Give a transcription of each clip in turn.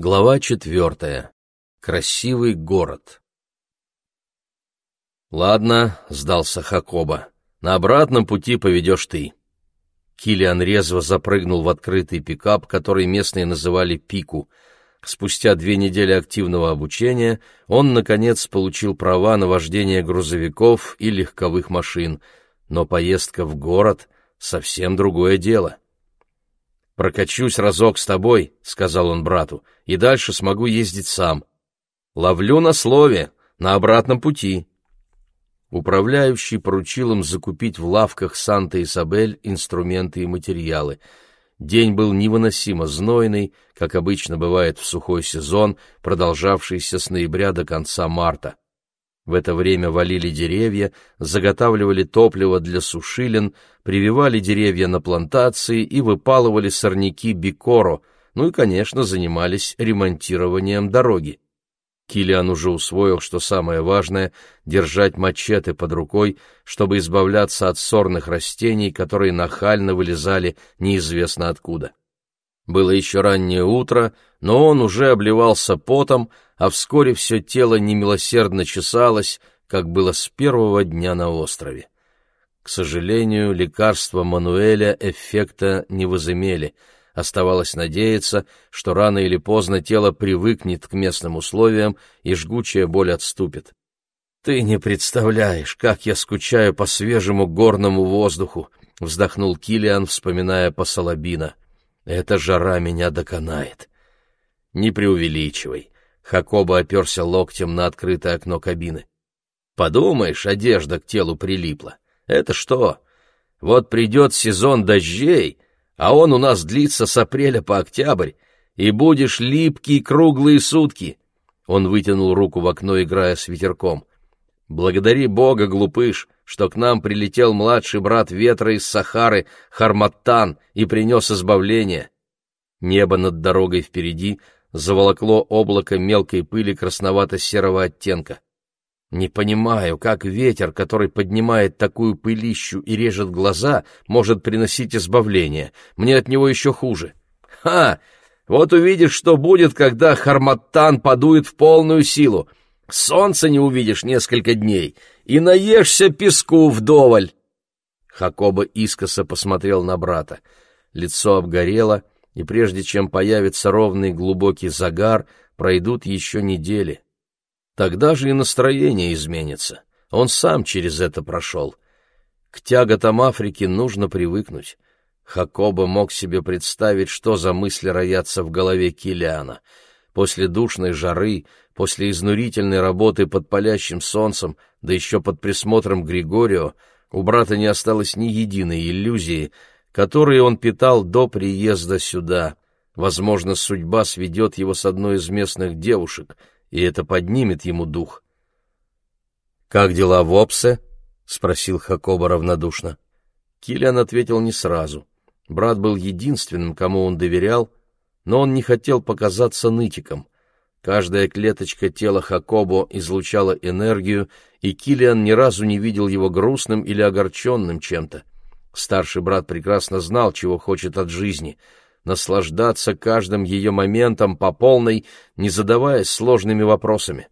Глава четвертая. Красивый город. «Ладно», — сдался Хакоба, — «на обратном пути поведешь ты». Килиан резво запрыгнул в открытый пикап, который местные называли «Пику». Спустя две недели активного обучения он, наконец, получил права на вождение грузовиков и легковых машин, но поездка в город — совсем другое дело. «Прокачусь разок с тобой», — сказал он брату, — «и дальше смогу ездить сам. Ловлю на слове, на обратном пути». Управляющий поручил им закупить в лавках Санта-Исабель инструменты и материалы. День был невыносимо знойный, как обычно бывает в сухой сезон, продолжавшийся с ноября до конца марта. В это время валили деревья, заготавливали топливо для сушилин, прививали деревья на плантации и выпалывали сорняки бикоро, ну и, конечно, занимались ремонтированием дороги. Килиан уже усвоил, что самое важное — держать мачете под рукой, чтобы избавляться от сорных растений, которые нахально вылезали неизвестно откуда. Было еще раннее утро, но он уже обливался потом, а вскоре все тело немилосердно чесалось, как было с первого дня на острове. К сожалению, лекарства Мануэля эффекта не возымели. Оставалось надеяться, что рано или поздно тело привыкнет к местным условиям и жгучая боль отступит. «Ты не представляешь, как я скучаю по свежему горному воздуху», — вздохнул Килиан, вспоминая Пасалабина. «Эта жара меня доконает». «Не преувеличивай. Хакоба оперся локтем на открытое окно кабины. «Подумаешь, одежда к телу прилипла. Это что? Вот придет сезон дождей, а он у нас длится с апреля по октябрь, и будешь липкий круглые сутки». Он вытянул руку в окно, играя с ветерком. «Благодари Бога, глупыш, что к нам прилетел младший брат ветра из Сахары, Харматтан, и принес избавление». Небо над дорогой впереди — заволокло облако мелкой пыли красновато-серого оттенка. Не понимаю, как ветер, который поднимает такую пылищу и режет глаза, может приносить избавление. Мне от него еще хуже. Ха! Вот увидишь, что будет, когда Харматтан подует в полную силу. Солнца не увидишь несколько дней, и наешься песку вдоволь. Хакоба искоса посмотрел на брата. Лицо обгорело, и прежде чем появится ровный глубокий загар, пройдут еще недели. Тогда же и настроение изменится. Он сам через это прошел. К тяготам Африки нужно привыкнуть. Хакоба мог себе представить, что за мысли роятся в голове Килиана. После душной жары, после изнурительной работы под палящим солнцем, да еще под присмотром Григорио, у брата не осталось ни единой иллюзии, которые он питал до приезда сюда. Возможно, судьба сведет его с одной из местных девушек, и это поднимет ему дух. «Как дела в Опсе?» — спросил Хакоба равнодушно. Киллиан ответил не сразу. Брат был единственным, кому он доверял, но он не хотел показаться нытиком. Каждая клеточка тела Хакобо излучала энергию, и Киллиан ни разу не видел его грустным или огорченным чем-то. Старший брат прекрасно знал, чего хочет от жизни — наслаждаться каждым ее моментом по полной, не задаваясь сложными вопросами.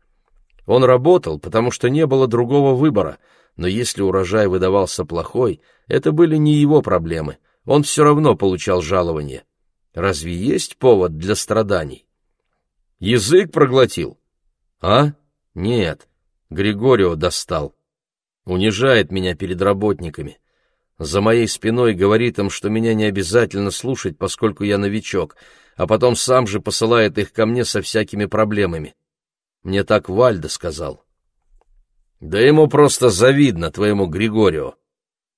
Он работал, потому что не было другого выбора, но если урожай выдавался плохой, это были не его проблемы, он все равно получал жалование. Разве есть повод для страданий? Язык проглотил? А? Нет. Григорио достал. Унижает меня перед работниками за моей спиной говорит им, что меня не обязательно слушать, поскольку я новичок, а потом сам же посылает их ко мне со всякими проблемами. Мне так Вальда сказал. Да ему просто завидно, твоему Григорию.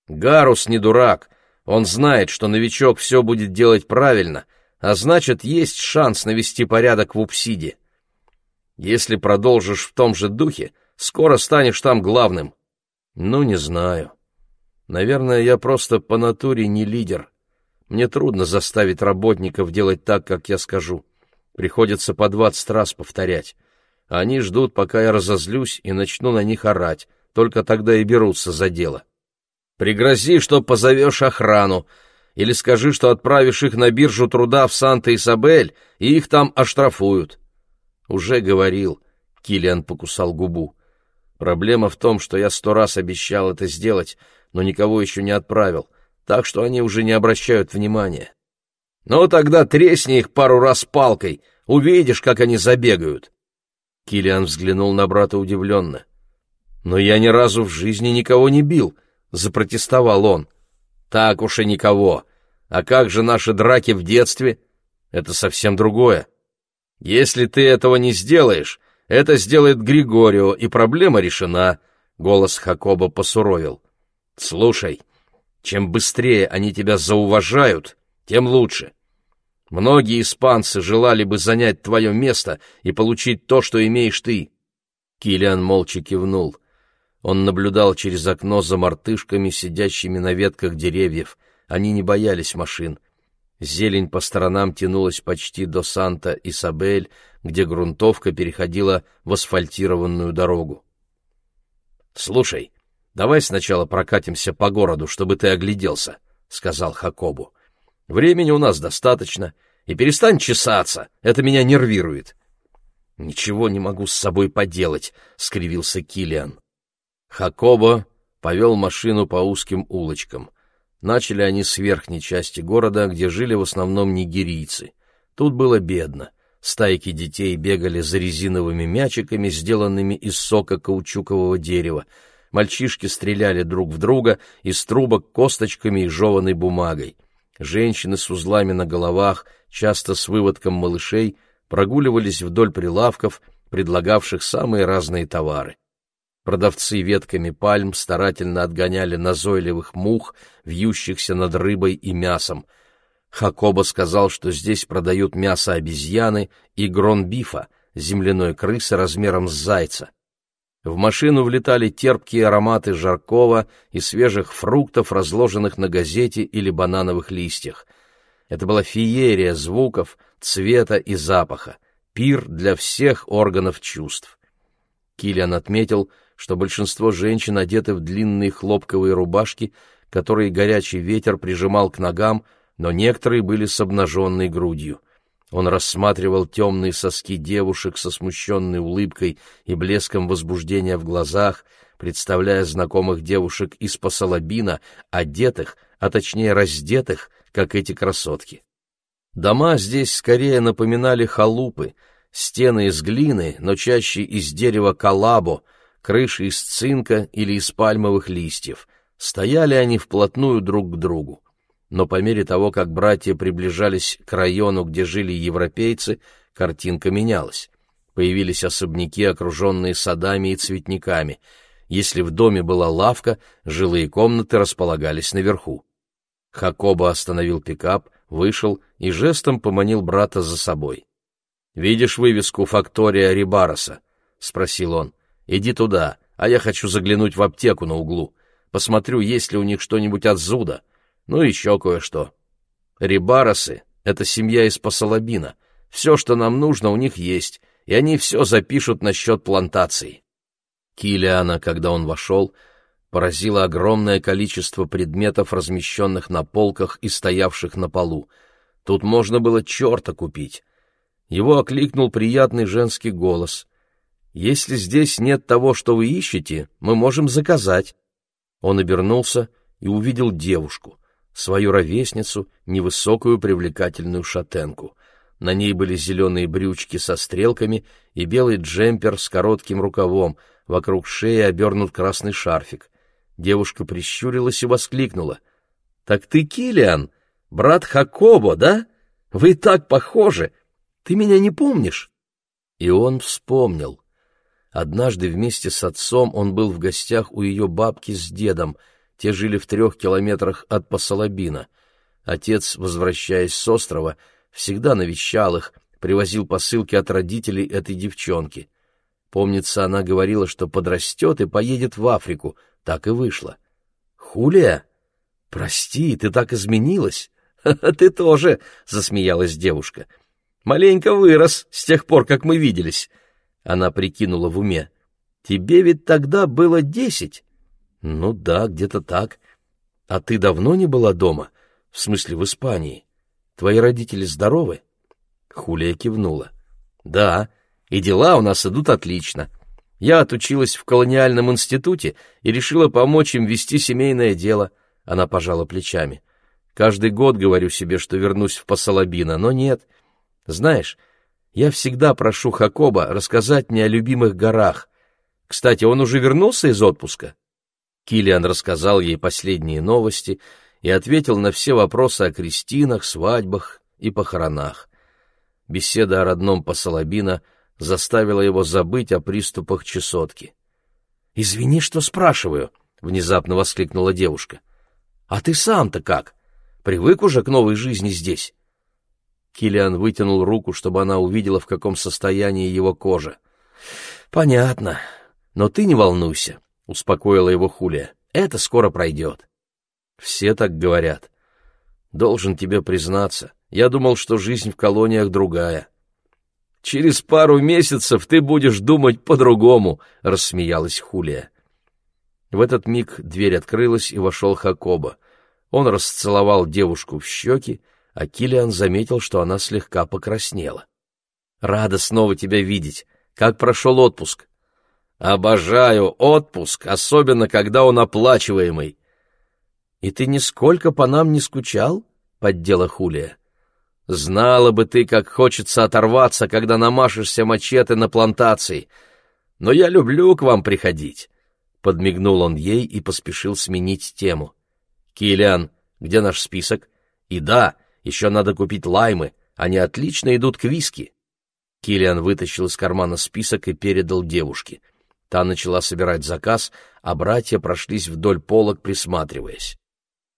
Гарус не дурак, он знает, что новичок все будет делать правильно, а значит, есть шанс навести порядок в Упсиде. Если продолжишь в том же духе, скоро станешь там главным. Ну, не знаю. Наверное, я просто по натуре не лидер. Мне трудно заставить работников делать так, как я скажу. Приходится по двадцать раз повторять. Они ждут, пока я разозлюсь и начну на них орать. Только тогда и берутся за дело. Пригрози, что позовешь охрану. или скажи, что отправишь их на биржу труда в Санта-Исабель, и их там оштрафуют. Уже говорил, Килиан покусал губу. Проблема в том, что я сто раз обещал это сделать, но никого еще не отправил, так что они уже не обращают внимания. Ну тогда тресни их пару раз палкой, увидишь, как они забегают. Килиан взглянул на брата удивленно. Но я ни разу в жизни никого не бил, запротестовал он. Так уж и никого. А как же наши драки в детстве? Это совсем другое. Если ты этого не сделаешь, это сделает Григорио, и проблема решена. Голос Хакоба посуровил. Слушай, чем быстрее они тебя зауважают, тем лучше. Многие испанцы желали бы занять твое место и получить то, что имеешь ты. Килиан молча кивнул. Он наблюдал через окно за мартышками, сидящими на ветках деревьев. Они не боялись машин. Зелень по сторонам тянулась почти до Санта-Исабель, где грунтовка переходила в асфальтированную дорогу. «Слушай, давай сначала прокатимся по городу, чтобы ты огляделся», — сказал Хакобу. «Времени у нас достаточно, и перестань чесаться, это меня нервирует». «Ничего не могу с собой поделать», — скривился Килиан. Хакобо повел машину по узким улочкам. Начали они с верхней части города, где жили в основном нигерийцы. Тут было бедно. Стайки детей бегали за резиновыми мячиками, сделанными из сока каучукового дерева. Мальчишки стреляли друг в друга из трубок косточками и жеванной бумагой. Женщины с узлами на головах, часто с выводком малышей, прогуливались вдоль прилавков, предлагавших самые разные товары. Продавцы ветками пальм старательно отгоняли назойливых мух, вьющихся над рыбой и мясом. Хакоба сказал, что здесь продают мясо обезьяны и гронбифа, земляной крысы размером с зайца. В машину влетали терпкие ароматы жаркого и свежих фруктов, разложенных на газете или банановых листьях. Это была феерия звуков, цвета и запаха, пир для всех органов чувств. Киллиан отметил, что большинство женщин одеты в длинные хлопковые рубашки, которые горячий ветер прижимал к ногам, но некоторые были с обнаженной грудью. Он рассматривал темные соски девушек со смущенной улыбкой и блеском возбуждения в глазах, представляя знакомых девушек из Пасалабина, одетых, а точнее раздетых, как эти красотки. Дома здесь скорее напоминали халупы, стены из глины, но чаще из дерева калабо — крыши из цинка или из пальмовых листьев. Стояли они вплотную друг к другу. Но по мере того, как братья приближались к району, где жили европейцы, картинка менялась. Появились особняки, окруженные садами и цветниками. Если в доме была лавка, жилые комнаты располагались наверху. Хакоба остановил пикап, вышел и жестом поманил брата за собой. «Видишь вывеску «Фактория Рибароса»?» — спросил он. Иди туда, а я хочу заглянуть в аптеку на углу. Посмотрю, есть ли у них что-нибудь от зуда. Ну, еще кое-что. Рибаросы — это семья из Пасалабина. Все, что нам нужно, у них есть, и они все запишут насчет плантации. Килиана, когда он вошел, поразило огромное количество предметов, размещенных на полках и стоявших на полу. Тут можно было черта купить. Его окликнул приятный женский голос. Если здесь нет того, что вы ищете, мы можем заказать. Он обернулся и увидел девушку, свою ровесницу, невысокую привлекательную шатенку. На ней были зеленые брючки со стрелками и белый джемпер с коротким рукавом, вокруг шеи обернут красный шарфик. Девушка прищурилась и воскликнула. — Так ты Килиан, брат Хакобо, да? Вы так похожи! Ты меня не помнишь? И он вспомнил. Однажды вместе с отцом он был в гостях у ее бабки с дедом, те жили в трех километрах от Посолобина. Отец, возвращаясь с острова, всегда навещал их, привозил посылки от родителей этой девчонки. Помнится, она говорила, что подрастет и поедет в Африку, так и вышло. «Хулия? Прости, ты так изменилась!» «Ты тоже!» — засмеялась девушка. «Маленько вырос с тех пор, как мы виделись. Она прикинула в уме. «Тебе ведь тогда было десять?» «Ну да, где-то так. А ты давно не была дома? В смысле, в Испании. Твои родители здоровы? Хулия кивнула. Да, и дела у нас идут отлично. Я отучилась в колониальном институте и решила помочь им вести семейное дело. Она пожала плечами. Каждый год говорю себе, что вернусь в Пасалабино, но нет. Знаешь, я всегда прошу Хакоба рассказать мне о любимых горах. Кстати, он уже вернулся из отпуска? Килиан рассказал ей последние новости и ответил на все вопросы о крестинах, свадьбах и похоронах. Беседа о родном Пасалабино заставила его забыть о приступах чесотки. «Извини, что спрашиваю», — внезапно воскликнула девушка. «А ты сам-то как? Привык уже к новой жизни здесь?» Килиан вытянул руку, чтобы она увидела, в каком состоянии его кожа. «Понятно. Но ты не волнуйся», — успокоила его Хулия. «Это скоро пройдет». «Все так говорят. Должен тебе признаться, я думал, что жизнь в колониях другая». «Через пару месяцев ты будешь думать по-другому», — рассмеялась Хулия. В этот миг дверь открылась, и вошел Хакоба. Он расцеловал девушку в щеки, а Килиан заметил, что она слегка покраснела. «Рада снова тебя видеть. Как прошел отпуск?» «Обожаю отпуск, особенно когда он оплачиваемый». «И ты нисколько по нам не скучал?» — поддела Хулия. «Знала бы ты, как хочется оторваться, когда намашешься мачете на плантации. Но я люблю к вам приходить». Подмигнул он ей и поспешил сменить тему. «Киллиан, где наш список? И да, еще надо купить лаймы, они отлично идут к виски». Киллиан вытащил из кармана список и передал девушке. Та начала собирать заказ, а братья прошлись вдоль полок, присматриваясь.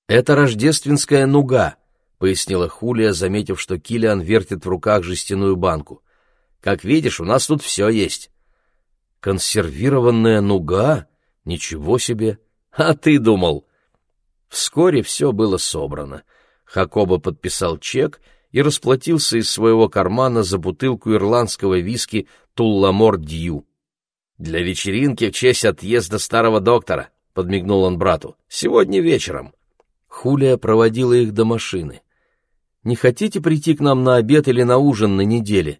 «Это рождественская нуга», — пояснила Хулия, заметив, что Киллиан вертит в руках жестяную банку. «Как видишь, у нас тут все есть». «Консервированная нуга? Ничего себе! А ты думал?» Вскоре все было собрано. Хакоба подписал чек и расплатился из своего кармана за бутылку ирландского виски «Тулламор Дью». «Для вечеринки в честь отъезда старого доктора», — подмигнул он брату, — «сегодня вечером». Хулия проводила их до машины. «Не хотите прийти к нам на обед или на ужин на неделе?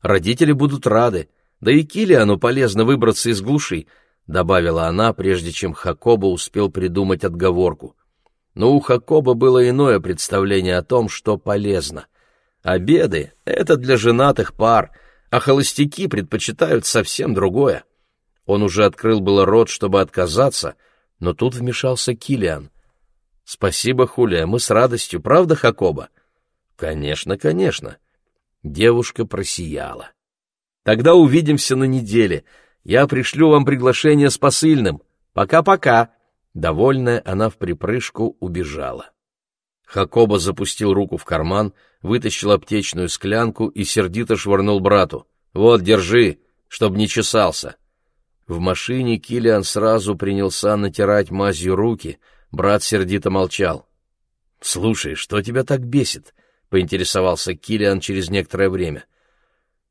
Родители будут рады, да и Килиану полезно выбраться из глуши», — добавила она, прежде чем Хакоба успел придумать отговорку но у Хакоба было иное представление о том, что полезно. Обеды — это для женатых пар, а холостяки предпочитают совсем другое. Он уже открыл было рот, чтобы отказаться, но тут вмешался Килиан. «Спасибо, Хулия, мы с радостью, правда, Хакоба?» «Конечно, конечно». Девушка просияла. «Тогда увидимся на неделе. Я пришлю вам приглашение с посыльным. Пока-пока». Довольная, она в припрыжку убежала. Хакоба запустил руку в карман, вытащил аптечную склянку и сердито швырнул брату. «Вот, держи, чтоб не чесался». В машине Килиан сразу принялся натирать мазью руки, брат сердито молчал. «Слушай, что тебя так бесит?» — поинтересовался Килиан через некоторое время.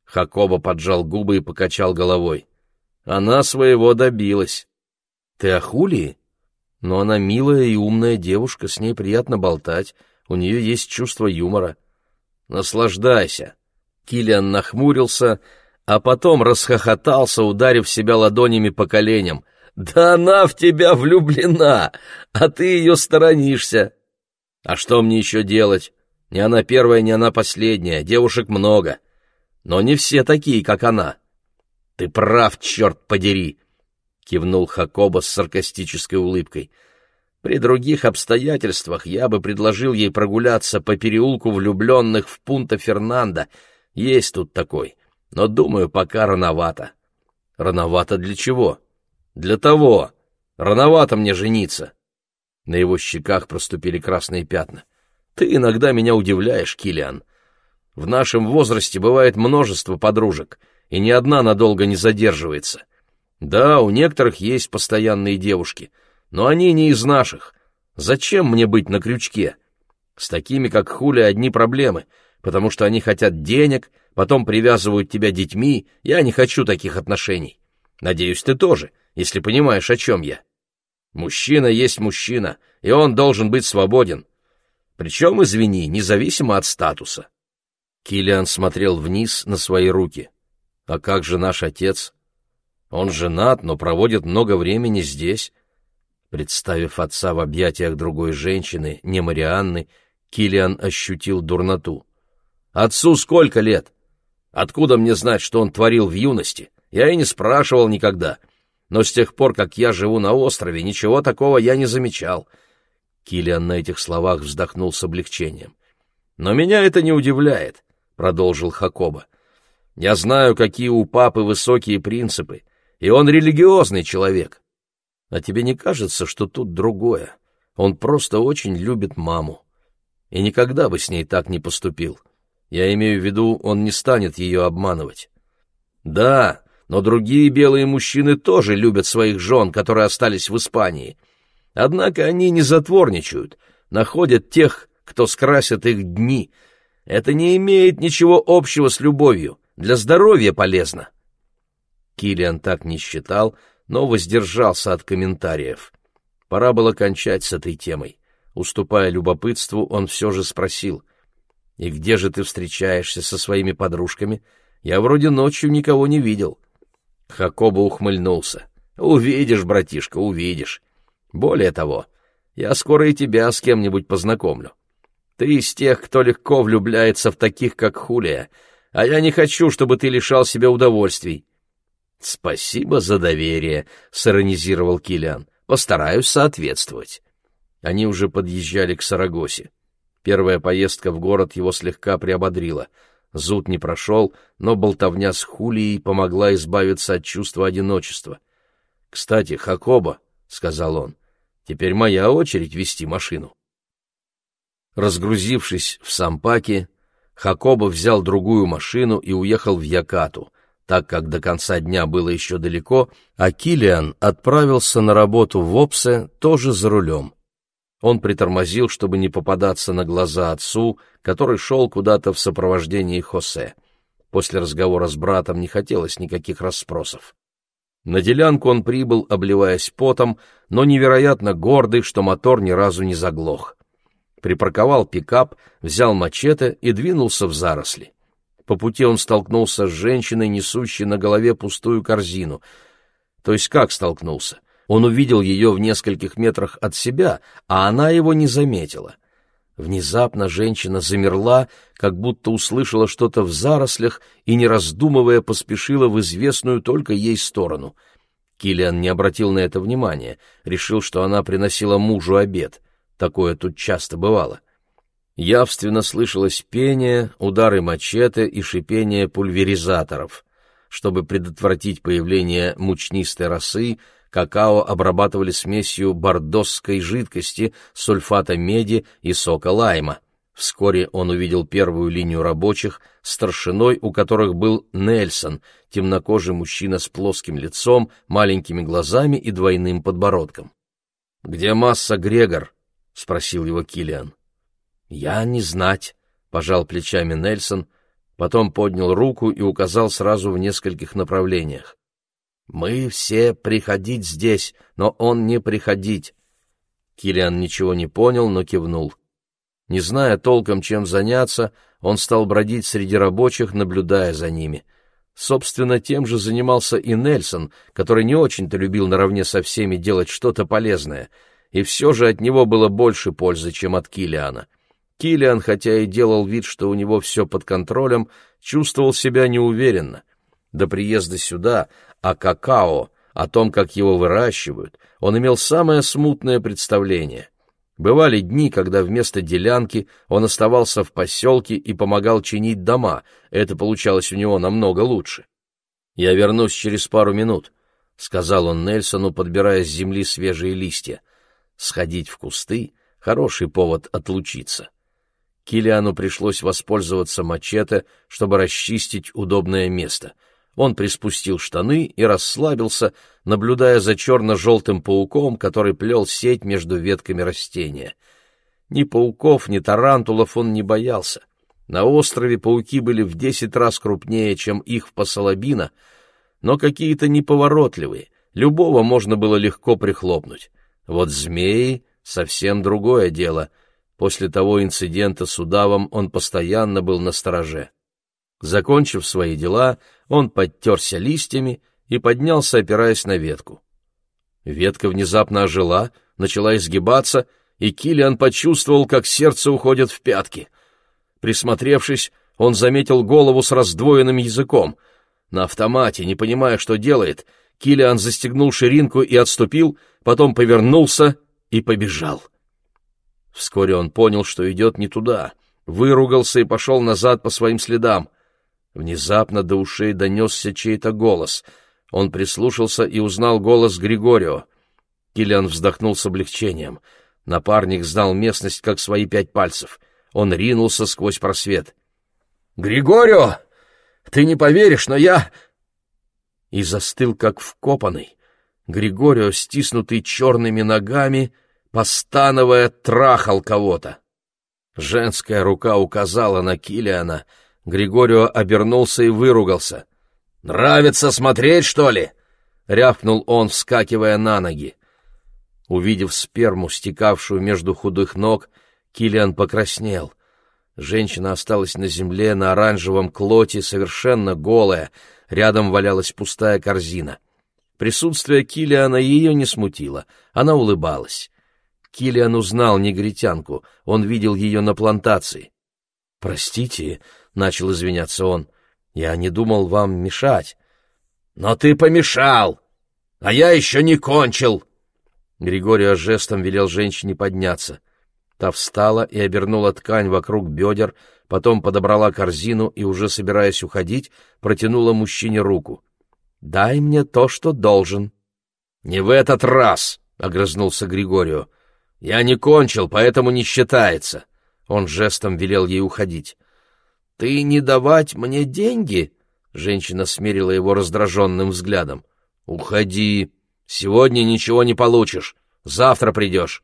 Хакоба поджал губы и покачал головой. «Она своего добилась». «Ты о Хулии?» Но она милая и умная девушка, с ней приятно болтать, у нее есть чувство юмора. Наслаждайся. Килиан нахмурился, а потом расхохотался, ударив себя ладонями по коленям. Да она в тебя влюблена, а ты ее сторонишься. А что мне еще делать? Не она первая, не она последняя, девушек много. Но не все такие, как она. Ты прав, черт подери, — кивнул Хакоба с саркастической улыбкой. «При других обстоятельствах я бы предложил ей прогуляться по переулку влюбленных в Пунта Фернандо. Есть тут такой, но, думаю, пока рановато». «Рановато для чего?» «Для того. Рановато мне жениться». На его щеках проступили красные пятна. «Ты иногда меня удивляешь, Килиан. В нашем возрасте бывает множество подружек, и ни одна надолго не задерживается. Да, у некоторых есть постоянные девушки, но они не из наших. Зачем мне быть на крючке? С такими, как Хуля, одни проблемы, потому что они хотят денег, потом привязывают тебя детьми. Я не хочу таких отношений. Надеюсь, ты тоже, если понимаешь, о чем я. Мужчина есть мужчина, и он должен быть свободен. Причем, извини, независимо от статуса. Килиан смотрел вниз на свои руки. А как же наш отец? Он женат, но проводит много времени здесь. Представив отца в объятиях другой женщины, не Марианны, Килиан ощутил дурноту. Отцу сколько лет? Откуда мне знать, что он творил в юности? Я и не спрашивал никогда. Но с тех пор, как я живу на острове, ничего такого я не замечал. Килиан на этих словах вздохнул с облегчением. Но меня это не удивляет, продолжил Хакоба. Я знаю, какие у папы высокие принципы, и он религиозный человек. А тебе не кажется, что тут другое? Он просто очень любит маму. И никогда бы с ней так не поступил. Я имею в виду, он не станет ее обманывать. Да, но другие белые мужчины тоже любят своих жен, которые остались в Испании. Однако они не затворничают, находят тех, кто скрасит их дни. Это не имеет ничего общего с любовью, для здоровья полезно. Килиан так не считал, но воздержался от комментариев. Пора было кончать с этой темой. Уступая любопытству, он все же спросил, «И где же ты встречаешься со своими подружками? Я вроде ночью никого не видел». Хакоба ухмыльнулся. «Увидишь, братишка, увидишь. Более того, я скоро и тебя с кем-нибудь познакомлю. Ты из тех, кто легко влюбляется в таких, как Хулия, а я не хочу, чтобы ты лишал себя удовольствий». «Спасибо за доверие», — сиронизировал Килиан. «Постараюсь соответствовать». Они уже подъезжали к Сарагосе. Первая поездка в город его слегка приободрила. Зуд не прошел, но болтовня с Хулией помогла избавиться от чувства одиночества. «Кстати, Хакоба», — сказал он, — «теперь моя очередь вести машину». Разгрузившись в Сампаке, Хакоба взял другую машину и уехал в Якату, так как до конца дня было еще далеко, а Килиан отправился на работу в Опсе тоже за рулем. Он притормозил, чтобы не попадаться на глаза отцу, который шел куда-то в сопровождении Хосе. После разговора с братом не хотелось никаких расспросов. На делянку он прибыл, обливаясь потом, но невероятно гордый, что мотор ни разу не заглох. Припарковал пикап, взял мачете и двинулся в заросли. По пути он столкнулся с женщиной, несущей на голове пустую корзину. То есть как столкнулся? — он увидел ее в нескольких метрах от себя, а она его не заметила. Внезапно женщина замерла, как будто услышала что-то в зарослях и, не раздумывая, поспешила в известную только ей сторону. Килиан не обратил на это внимания, решил, что она приносила мужу обед. Такое тут часто бывало. Явственно слышалось пение, удары мачете и шипение пульверизаторов. Чтобы предотвратить появление мучнистой росы, какао обрабатывали смесью бордосской жидкости, сульфата меди и сока лайма. Вскоре он увидел первую линию рабочих, старшиной у которых был Нельсон, темнокожий мужчина с плоским лицом, маленькими глазами и двойным подбородком. «Где масса Грегор?» — спросил его Килиан. «Я не знать», — пожал плечами Нельсон, потом поднял руку и указал сразу в нескольких направлениях. Мы все приходить здесь, но он не приходить. Килиан ничего не понял, но кивнул. Не зная толком, чем заняться, он стал бродить среди рабочих, наблюдая за ними. Собственно, тем же занимался и Нельсон, который не очень-то любил наравне со всеми делать что-то полезное, и все же от него было больше пользы, чем от Килиана. Килиан, хотя и делал вид, что у него все под контролем, чувствовал себя неуверенно. До приезда сюда о какао, о том, как его выращивают, он имел самое смутное представление. Бывали дни, когда вместо делянки он оставался в поселке и помогал чинить дома, это получалось у него намного лучше. «Я вернусь через пару минут», — сказал он Нельсону, подбирая с земли свежие листья. «Сходить в кусты — хороший повод отлучиться». Килиану пришлось воспользоваться мачете, чтобы расчистить удобное место — он приспустил штаны и расслабился, наблюдая за черно-желтым пауком, который плел сеть между ветками растения. Ни пауков, ни тарантулов он не боялся. На острове пауки были в десять раз крупнее, чем их в Пасалабино, но какие-то неповоротливые, любого можно было легко прихлопнуть. Вот змеи — совсем другое дело. После того инцидента с удавом он постоянно был на стороже. Закончив свои дела, он подтерся листьями и поднялся, опираясь на ветку. Ветка внезапно ожила, начала изгибаться, и Килиан почувствовал, как сердце уходит в пятки. Присмотревшись, он заметил голову с раздвоенным языком. На автомате, не понимая, что делает, Килиан застегнул ширинку и отступил, потом повернулся и побежал. Вскоре он понял, что идет не туда, выругался и пошел назад по своим следам. Внезапно до ушей донесся чей-то голос. Он прислушался и узнал голос Григорио. Киллиан вздохнул с облегчением. Напарник знал местность, как свои пять пальцев. Он ринулся сквозь просвет. «Григорио! Ты не поверишь, но я...» И застыл, как вкопанный. Григорио, стиснутый черными ногами, постановая, трахал кого-то. Женская рука указала на Килиана. Григорио обернулся и выругался. «Нравится смотреть, что ли?» — рявкнул он, вскакивая на ноги. Увидев сперму, стекавшую между худых ног, Килиан покраснел. Женщина осталась на земле на оранжевом клоте, совершенно голая, рядом валялась пустая корзина. Присутствие Килиана ее не смутило, она улыбалась. Килиан узнал негритянку, он видел ее на плантации. «Простите», — начал извиняться он, — «я не думал вам мешать». «Но ты помешал, а я еще не кончил!» Григорий жестом велел женщине подняться. Та встала и обернула ткань вокруг бедер, потом подобрала корзину и, уже собираясь уходить, протянула мужчине руку. «Дай мне то, что должен». «Не в этот раз!» — огрызнулся Григорию. «Я не кончил, поэтому не считается». Он жестом велел ей уходить. «Ты не давать мне деньги?» Женщина смерила его раздраженным взглядом. «Уходи. Сегодня ничего не получишь. Завтра придешь».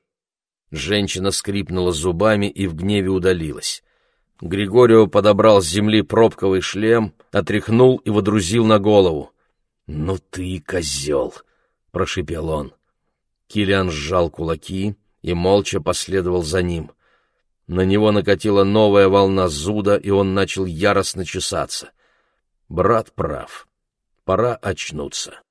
Женщина скрипнула зубами и в гневе удалилась. Григорио подобрал с земли пробковый шлем, отряхнул и водрузил на голову. «Ну ты козел!» — прошипел он. Килиан сжал кулаки, и молча последовал за ним. На него накатила новая волна зуда, и он начал яростно чесаться. Брат прав. Пора очнуться.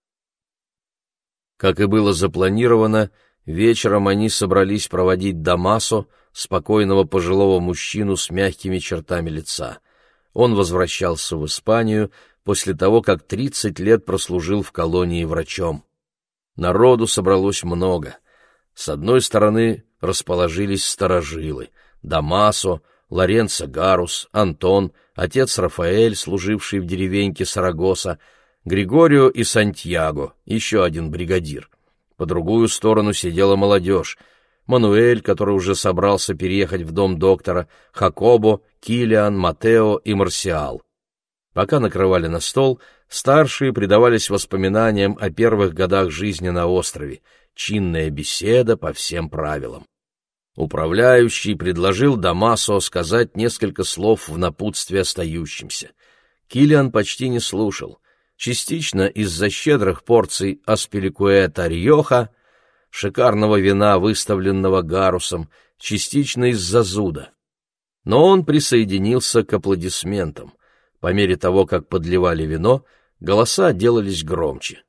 Как и было запланировано, вечером они собрались проводить Дамасо, спокойного пожилого мужчину с мягкими чертами лица. Он возвращался в Испанию после того, как тридцать лет прослужил в колонии врачом. Народу собралось много — с одной стороны расположились старожилы — Дамасо, Лоренцо Гарус, Антон, отец Рафаэль, служивший в деревеньке Сарагоса, Григорио и Сантьяго, еще один бригадир. По другую сторону сидела молодежь — Мануэль, который уже собрался переехать в дом доктора, Хакобо, Килиан, Матео и Марсиал. Пока накрывали на стол, старшие предавались воспоминаниям о первых годах жизни на острове — чинная беседа по всем правилам. Управляющий предложил Дамасо сказать несколько слов в напутствие остающимся. Килиан почти не слушал, частично из-за щедрых порций аспеликуэта Риоха, шикарного вина, выставленного Гарусом, частично из-за зуда. Но он присоединился к аплодисментам. По мере того, как подливали вино, голоса делались громче.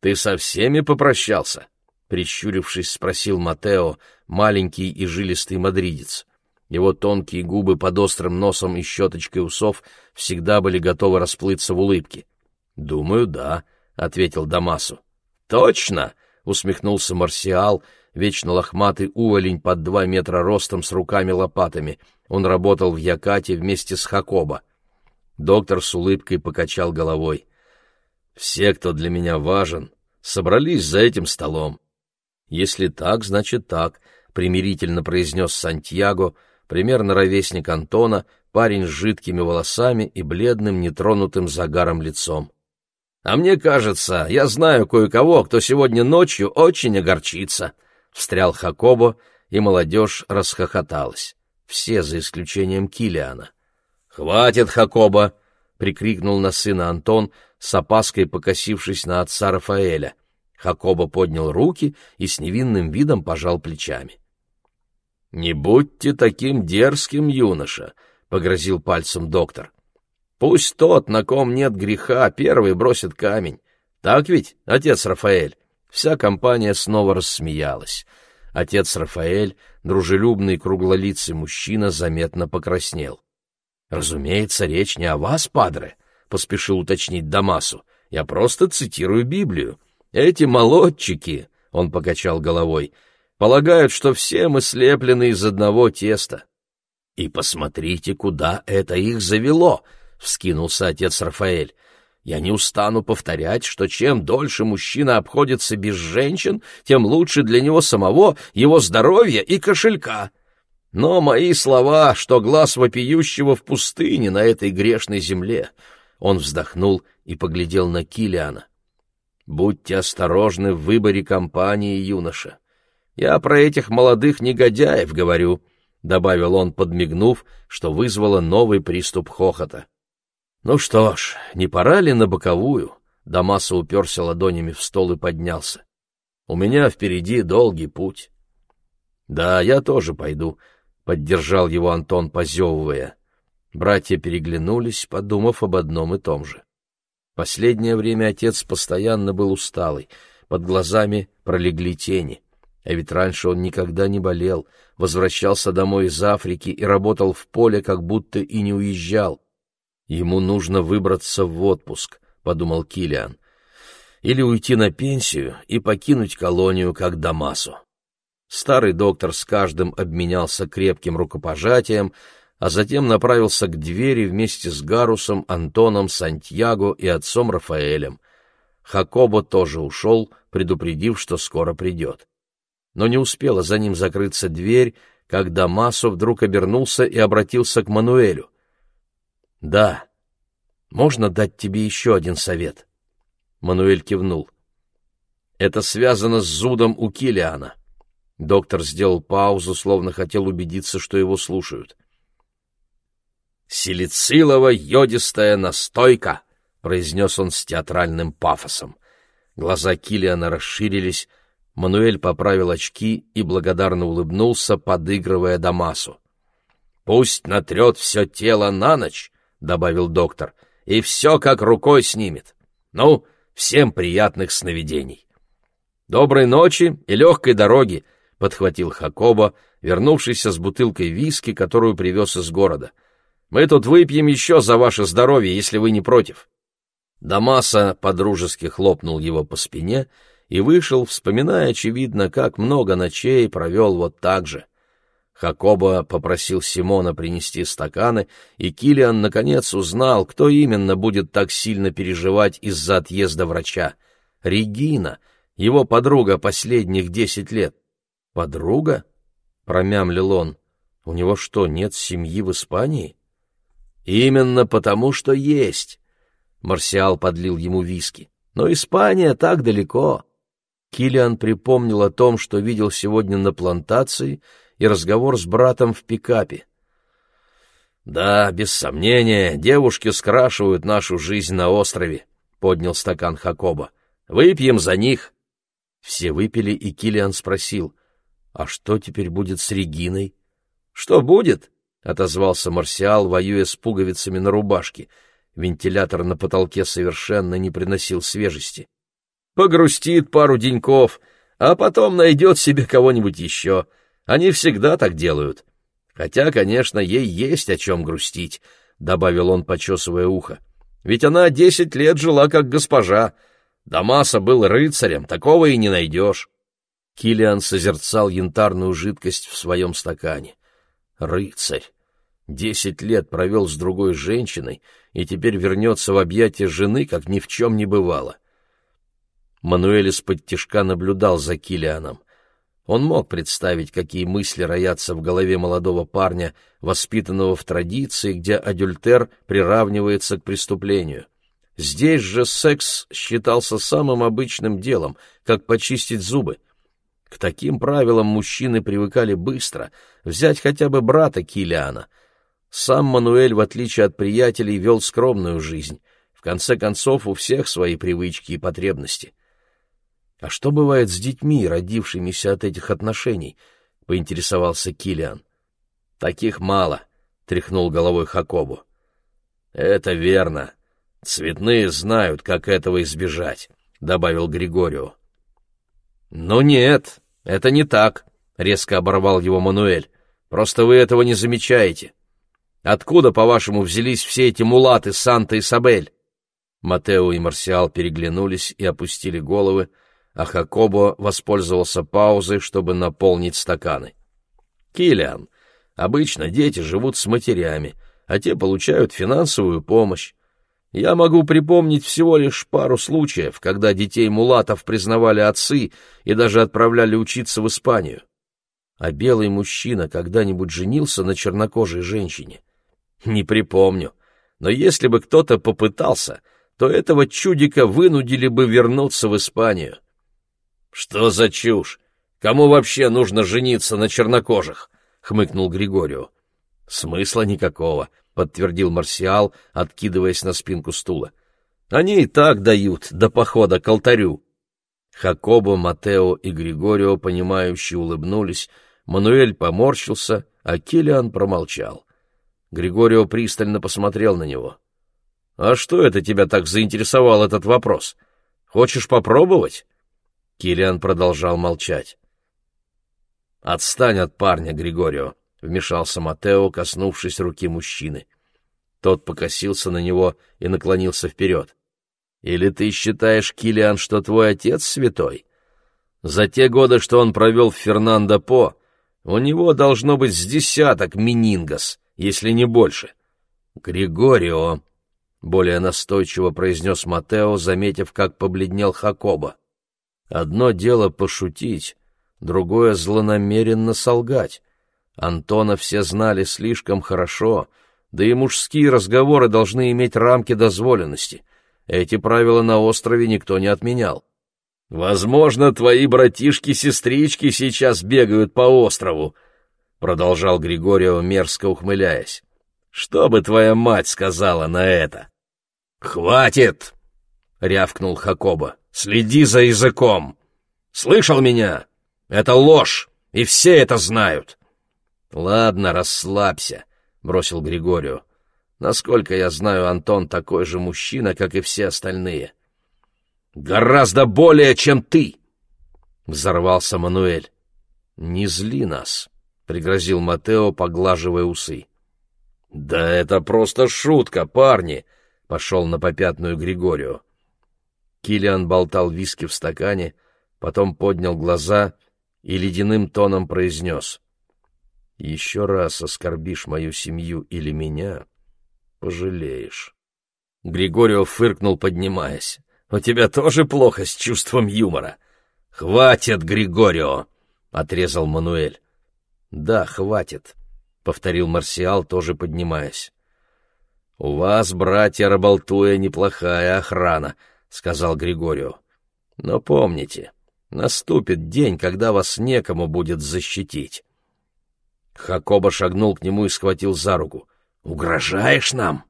«Ты со всеми попрощался?» — прищурившись, спросил Матео, маленький и жилистый мадридец. Его тонкие губы под острым носом и щеточкой усов всегда были готовы расплыться в улыбке. «Думаю, да», — ответил Дамасу. «Точно!» — усмехнулся Марсиал, вечно лохматый уволень под два метра ростом с руками-лопатами. Он работал в Якате вместе с Хакоба. Доктор с улыбкой покачал головой. «Все, кто для меня важен, собрались за этим столом. Если так, значит так, примирительно произнес Сантьяго, примерно ровесник Антона, парень с жидкими волосами и бледным, нетронутым загаром лицом. А мне кажется, я знаю кое-кого, кто сегодня ночью очень огорчится, встрял Хакобо, и молодежь расхохоталась. Все, за исключением Килиана. Хватит, Хакоба! прикрикнул на сына Антон, с опаской покосившись на отца Рафаэля. Хакоба поднял руки и с невинным видом пожал плечами. «Не будьте таким дерзким, юноша», — погрозил пальцем доктор. «Пусть тот, на ком нет греха, первый бросит камень. Так ведь, отец Рафаэль?» Вся компания снова рассмеялась. Отец Рафаэль, дружелюбный круглолицый мужчина, заметно покраснел. «Разумеется, речь не о вас, падре», — поспешил уточнить Дамасу. «Я просто цитирую Библию. Эти молодчики», — он покачал головой, — «полагают, что все мы слеплены из одного теста». «И посмотрите, куда это их завело», — вскинулся отец Рафаэль. Я не устану повторять, что чем дольше мужчина обходится без женщин, тем лучше для него самого, его здоровья и кошелька. Но мои слова, что глаз вопиющего в пустыне на этой грешной земле. Он вздохнул и поглядел на Килиана. Будьте осторожны в выборе компании, юноша. Я про этих молодых негодяев говорю, — добавил он, подмигнув, что вызвало новый приступ хохота. Ну что ж, не пора ли на боковую? Дамаса уперся ладонями в стол и поднялся. У меня впереди долгий путь. Да, я тоже пойду, поддержал его Антон, позевывая. Братья переглянулись, подумав об одном и том же. Последнее время отец постоянно был усталый, под глазами пролегли тени. А ведь раньше он никогда не болел, возвращался домой из Африки и работал в поле, как будто и не уезжал. Ему нужно выбраться в отпуск, подумал Килиан, или уйти на пенсию и покинуть колонию как Дамасу. Старый доктор с каждым обменялся крепким рукопожатием, а затем направился к двери вместе с Гарусом, Антоном, Сантьяго и отцом Рафаэлем. Хакобо тоже ушел, предупредив, что скоро придет. Но не успела за ним закрыться дверь, как Дамасо вдруг обернулся и обратился к Мануэлю. «Да. Можно дать тебе еще один совет?» Мануэль кивнул. «Это связано с зудом у Килиана». Доктор сделал паузу, словно хотел убедиться, что его слушают. «Силицилово-йодистая настойка!» — произнес он с театральным пафосом. Глаза Килиана расширились, Мануэль поправил очки и благодарно улыбнулся, подыгрывая Дамасу. «Пусть натрет все тело на ночь, — добавил доктор, — и все как рукой снимет. Ну, всем приятных сновидений. Доброй ночи и легкой дороги, — подхватил Хакоба, вернувшийся с бутылкой виски, которую привез из города. Мы тут выпьем еще за ваше здоровье, если вы не против. Дамаса подружески хлопнул его по спине и вышел, вспоминая, очевидно, как много ночей провел вот так же — Хакоба попросил Симона принести стаканы, и Килиан наконец узнал, кто именно будет так сильно переживать из-за отъезда врача. Регина, его подруга последних десять лет. «Подруга?» — промямлил он. «У него что, нет семьи в Испании?» «Именно потому, что есть!» Марсиал подлил ему виски. «Но Испания так далеко!» Килиан припомнил о том, что видел сегодня на плантации — и разговор с братом в пикапе. «Да, без сомнения, девушки скрашивают нашу жизнь на острове», — поднял стакан Хакоба. «Выпьем за них». Все выпили, и Килиан спросил, «А что теперь будет с Региной?» «Что будет?» — отозвался Марсиал, воюя с пуговицами на рубашке. Вентилятор на потолке совершенно не приносил свежести. «Погрустит пару деньков, а потом найдет себе кого-нибудь еще. Они всегда так делают. Хотя, конечно, ей есть о чем грустить, — добавил он, почесывая ухо. Ведь она десять лет жила как госпожа. Дамаса был рыцарем, такого и не найдешь. Килиан созерцал янтарную жидкость в своем стакане. Рыцарь! Десять лет провел с другой женщиной и теперь вернется в объятия жены, как ни в чем не бывало. Мануэль из-под тишка наблюдал за Килианом. Он мог представить, какие мысли роятся в голове молодого парня, воспитанного в традиции, где адюльтер приравнивается к преступлению. Здесь же секс считался самым обычным делом, как почистить зубы. К таким правилам мужчины привыкали быстро, взять хотя бы брата Килиана. Сам Мануэль, в отличие от приятелей, вел скромную жизнь. В конце концов, у всех свои привычки и потребности. А что бывает с детьми, родившимися от этих отношений? — поинтересовался Килиан. «Таких мало», — тряхнул головой Хакобу. «Это верно. Цветные знают, как этого избежать», — добавил Григорио. «Но нет, это не так», — резко оборвал его Мануэль. «Просто вы этого не замечаете. Откуда, по-вашему, взялись все эти мулаты Санта и Сабель?» Матео и Марсиал переглянулись и опустили головы, а Хакобо воспользовался паузой, чтобы наполнить стаканы. «Киллиан, обычно дети живут с матерями, а те получают финансовую помощь. Я могу припомнить всего лишь пару случаев, когда детей мулатов признавали отцы и даже отправляли учиться в Испанию. А белый мужчина когда-нибудь женился на чернокожей женщине? Не припомню. Но если бы кто-то попытался, то этого чудика вынудили бы вернуться в Испанию. Что за чушь? Кому вообще нужно жениться на чернокожих? хмыкнул Григорио. Смысла никакого, подтвердил Марсиал, откидываясь на спинку стула. Они и так дают до похода к алтарю. Хакобо, Матео и Григорио, понимающе улыбнулись, Мануэль поморщился, а Килиан промолчал. Григорио пристально посмотрел на него. «А что это тебя так заинтересовал этот вопрос? Хочешь попробовать?» Килиан продолжал молчать. «Отстань от парня, Григорио», — вмешался Матео, коснувшись руки мужчины. Тот покосился на него и наклонился вперед. «Или ты считаешь, Килиан, что твой отец святой? За те годы, что он провел в Фернандо-По, у него должно быть с десяток минингос, если не больше. «Григорио», — более настойчиво произнес Матео, заметив, как побледнел Хакоба. «Одно дело пошутить, другое — злонамеренно солгать. Антона все знали слишком хорошо, да и мужские разговоры должны иметь рамки дозволенности. Эти правила на острове никто не отменял. «Возможно, твои братишки-сестрички сейчас бегают по острову», — продолжал Григорио, мерзко ухмыляясь. «Что бы твоя мать сказала на это?» «Хватит!» — рявкнул Хакоба. «Следи за языком! Слышал меня? Это ложь, и все это знают!» «Ладно, расслабься», — бросил Григорио. «Насколько я знаю, Антон такой же мужчина, как и все остальные». «Гораздо более, чем ты!» — взорвался Мануэль. «Не зли нас», — пригрозил Матео, поглаживая усы. «Да это просто шутка, парни!» — пошел на попятную Григорию. Килиан болтал виски в стакане, потом поднял глаза и ледяным тоном произнес. «Еще раз оскорбишь мою семью или меня, пожалеешь». Григорио фыркнул, поднимаясь. «У тебя тоже плохо с чувством юмора?» «Хватит, Григорио!» — отрезал Мануэль. «Да, хватит», — повторил Марсиал, тоже поднимаясь. «У вас, братья Рабалтуя, неплохая охрана», — сказал Григорио. «Но помните, наступит день, когда вас некому будет защитить». Хакоба шагнул к нему и схватил за руку. «Угрожаешь нам?»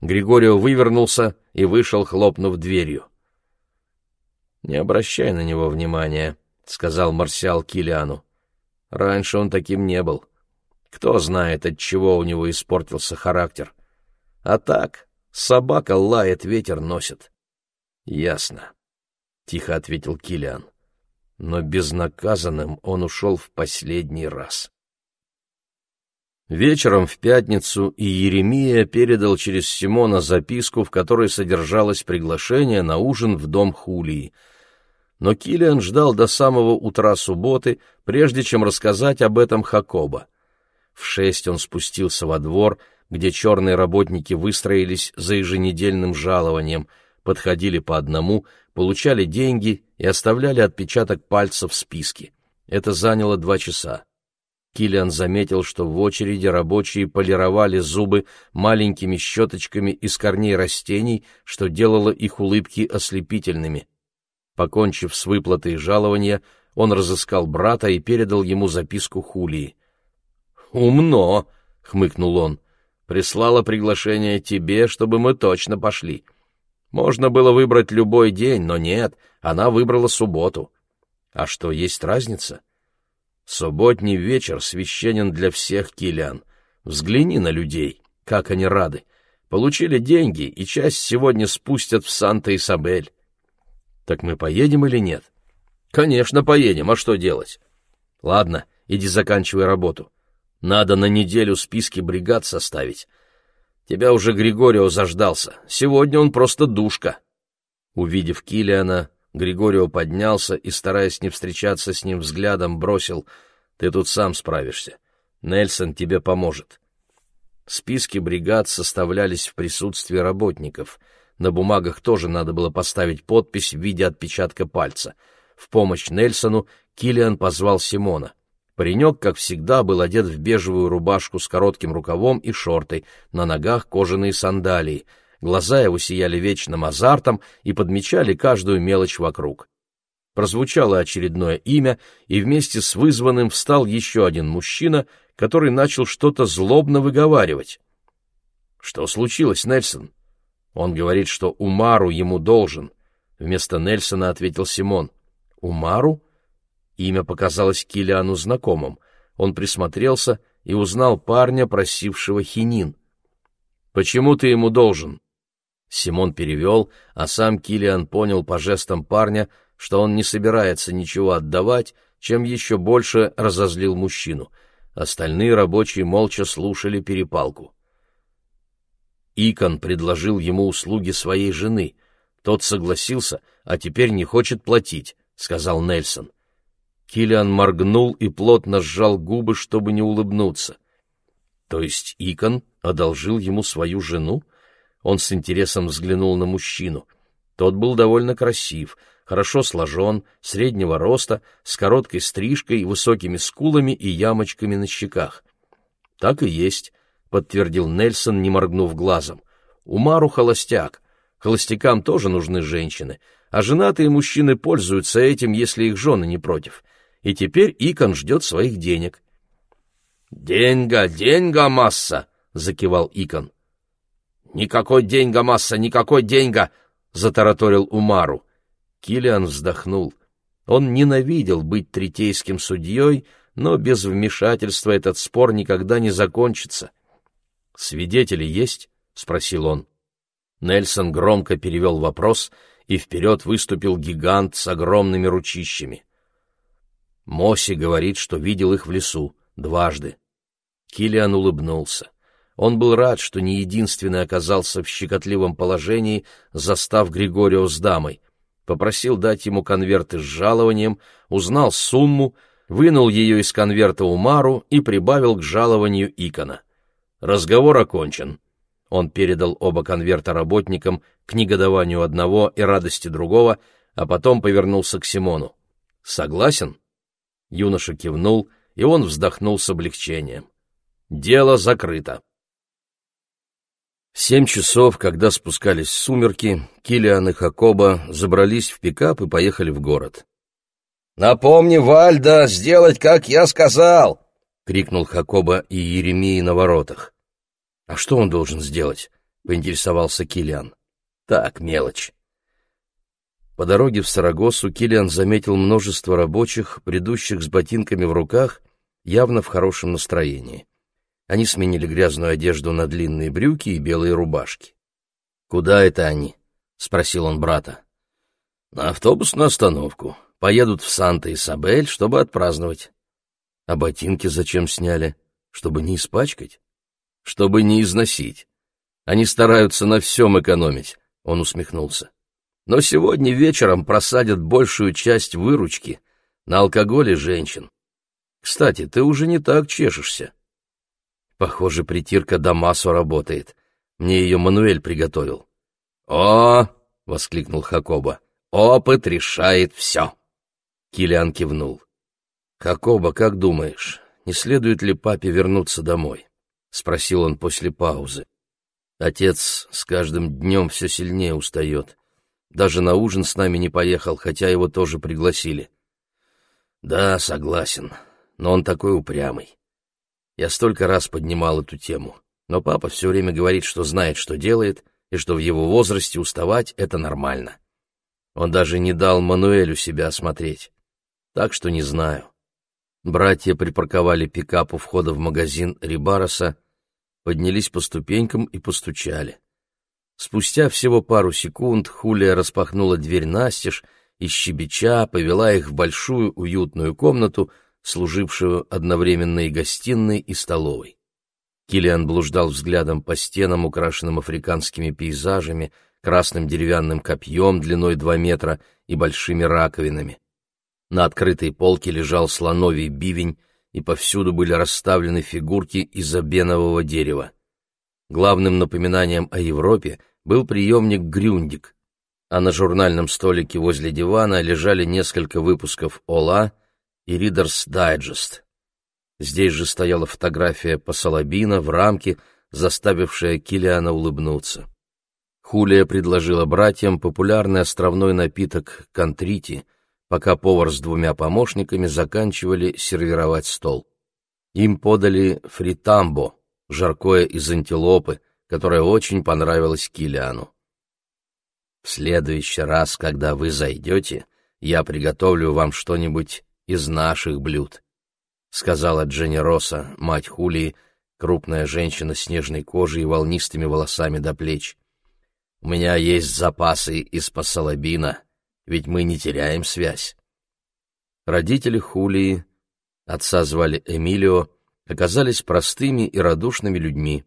Григорио вывернулся и вышел, хлопнув дверью. «Не обращай на него внимания», — сказал Марсиал Килиану. Раньше он таким не был. Кто знает, от чего у него испортился характер. А так, собака лает, ветер носит. Ясно, тихо ответил Килиан. Но безнаказанным он ушел в последний раз. Вечером в пятницу и Еремия передал через Симона записку, в которой содержалось приглашение на ужин в дом Хулии — но Килиан ждал до самого утра субботы, прежде чем рассказать об этом Хакоба. В шесть он спустился во двор, где черные работники выстроились за еженедельным жалованием, подходили по одному, получали деньги и оставляли отпечаток пальцев в списке. Это заняло два часа. Килиан заметил, что в очереди рабочие полировали зубы маленькими щеточками из корней растений, что делало их улыбки ослепительными. Покончив с выплатой жалования, он разыскал брата и передал ему записку Хулии. «Умно!» — хмыкнул он. «Прислала приглашение тебе, чтобы мы точно пошли. Можно было выбрать любой день, но нет, она выбрала субботу. А что, есть разница?» Субботний вечер священен для всех, Килиан. Взгляни на людей, как они рады. Получили деньги, и часть сегодня спустят в Санта-Исабель. Так мы поедем или нет? Конечно, поедем, а что делать? Ладно, иди заканчивай работу. Надо на неделю списки бригад составить. Тебя уже Григорио заждался. Сегодня он просто душка. Увидев Килиана, Григорио поднялся и, стараясь не встречаться с ним взглядом, бросил «Ты тут сам справишься. Нельсон тебе поможет». Списки бригад составлялись в присутствии работников. На бумагах тоже надо было поставить подпись в виде отпечатка пальца. В помощь Нельсону Килиан позвал Симона. Паренек, как всегда, был одет в бежевую рубашку с коротким рукавом и шорты, на ногах кожаные сандалии — Глаза его сияли вечным азартом и подмечали каждую мелочь вокруг. Прозвучало очередное имя, и вместе с вызванным встал еще один мужчина, который начал что-то злобно выговаривать. «Что случилось, Нельсон?» Он говорит, что Умару ему должен. Вместо Нельсона ответил Симон. «Умару?» Имя показалось Килиану знакомым. Он присмотрелся и узнал парня, просившего хинин. «Почему ты ему должен?» Симон перевел, а сам Килиан понял по жестам парня, что он не собирается ничего отдавать, чем еще больше разозлил мужчину. Остальные рабочие молча слушали перепалку. Икон предложил ему услуги своей жены. Тот согласился, а теперь не хочет платить, — сказал Нельсон. Килиан моргнул и плотно сжал губы, чтобы не улыбнуться. То есть Икон одолжил ему свою жену? — он с интересом взглянул на мужчину. Тот был довольно красив, хорошо сложен, среднего роста, с короткой стрижкой, высокими скулами и ямочками на щеках. «Так и есть», — подтвердил Нельсон, не моргнув глазом. «Умару холостяк. Холостякам тоже нужны женщины, а женатые мужчины пользуются этим, если их жены не против. И теперь Икон ждет своих денег». «Деньга, деньга масса!» — закивал Икон. «Никакой деньга, масса, никакой деньга!» — затараторил Умару. Килиан вздохнул. Он ненавидел быть третейским судьей, но без вмешательства этот спор никогда не закончится. «Свидетели есть?» — спросил он. Нельсон громко перевел вопрос, и вперед выступил гигант с огромными ручищами. Моси говорит, что видел их в лесу дважды. Килиан улыбнулся. Он был рад, что не единственный оказался в щекотливом положении, застав Григорио с дамой. Попросил дать ему конверты с жалованием, узнал сумму, вынул ее из конверта Умару и прибавил к жалованию Икона. Разговор окончен. Он передал оба конверта работникам к негодованию одного и радости другого, а потом повернулся к Симону. «Согласен?» Юноша кивнул, и он вздохнул с облегчением. «Дело закрыто». В семь часов, когда спускались сумерки, Килиан и Хакоба забрались в пикап и поехали в город. «Напомни, Вальда, сделать, как я сказал!» — крикнул Хакоба и Еремии на воротах. «А что он должен сделать?» — поинтересовался Килиан. «Так, мелочь». По дороге в Сарагосу Килиан заметил множество рабочих, бредущих с ботинками в руках, явно в хорошем настроении. Они сменили грязную одежду на длинные брюки и белые рубашки. «Куда это они?» — спросил он брата. «На автобусную остановку. Поедут в Санта-Исабель, чтобы отпраздновать». «А ботинки зачем сняли? Чтобы не испачкать?» «Чтобы не износить. Они стараются на всем экономить», — он усмехнулся. «Но сегодня вечером просадят большую часть выручки на алкоголе женщин. Кстати, ты уже не так чешешься». Похоже, притирка Дамасо работает. Мне ее Мануэль приготовил. «О!» — воскликнул Хакоба. «Опыт решает все!» Килиан кивнул. «Хакоба, как думаешь, не следует ли папе вернуться домой?» — спросил он после паузы. Отец с каждым днем все сильнее устает. Даже на ужин с нами не поехал, хотя его тоже пригласили. Да, согласен, но он такой упрямый. Я столько раз поднимал эту тему, но папа все время говорит, что знает, что делает, и что в его возрасте уставать — это нормально. Он даже не дал Мануэлю себя осмотреть. Так что не знаю. Братья припарковали пикап у входа в магазин Рибароса, поднялись по ступенькам и постучали. Спустя всего пару секунд Хулия распахнула дверь настежь и щебеча повела их в большую уютную комнату, служившую одновременно и гостиной, и столовой. Килиан блуждал взглядом по стенам, украшенным африканскими пейзажами, красным деревянным копьем длиной два метра и большими раковинами. На открытой полке лежал слоновий бивень, и повсюду были расставлены фигурки из обенового дерева. Главным напоминанием о Европе был приемник «Грюндик», а на журнальном столике возле дивана лежали несколько выпусков «Ола» и «Ридерс Дайджест». Здесь же стояла фотография Пасалабина в рамке, заставившая Килиана улыбнуться. Хулия предложила братьям популярный островной напиток «Контрити», пока повар с двумя помощниками заканчивали сервировать стол. Им подали фритамбо, жаркое из антилопы, которое очень понравилось Килиану. «В следующий раз, когда вы зайдете, я приготовлю вам что-нибудь из наших блюд», — сказала Дженни Росса, мать Хулии, крупная женщина с нежной кожей и волнистыми волосами до плеч. «У меня есть запасы из пасалабина, ведь мы не теряем связь». Родители Хулии, отца звали Эмилио, оказались простыми и радушными людьми.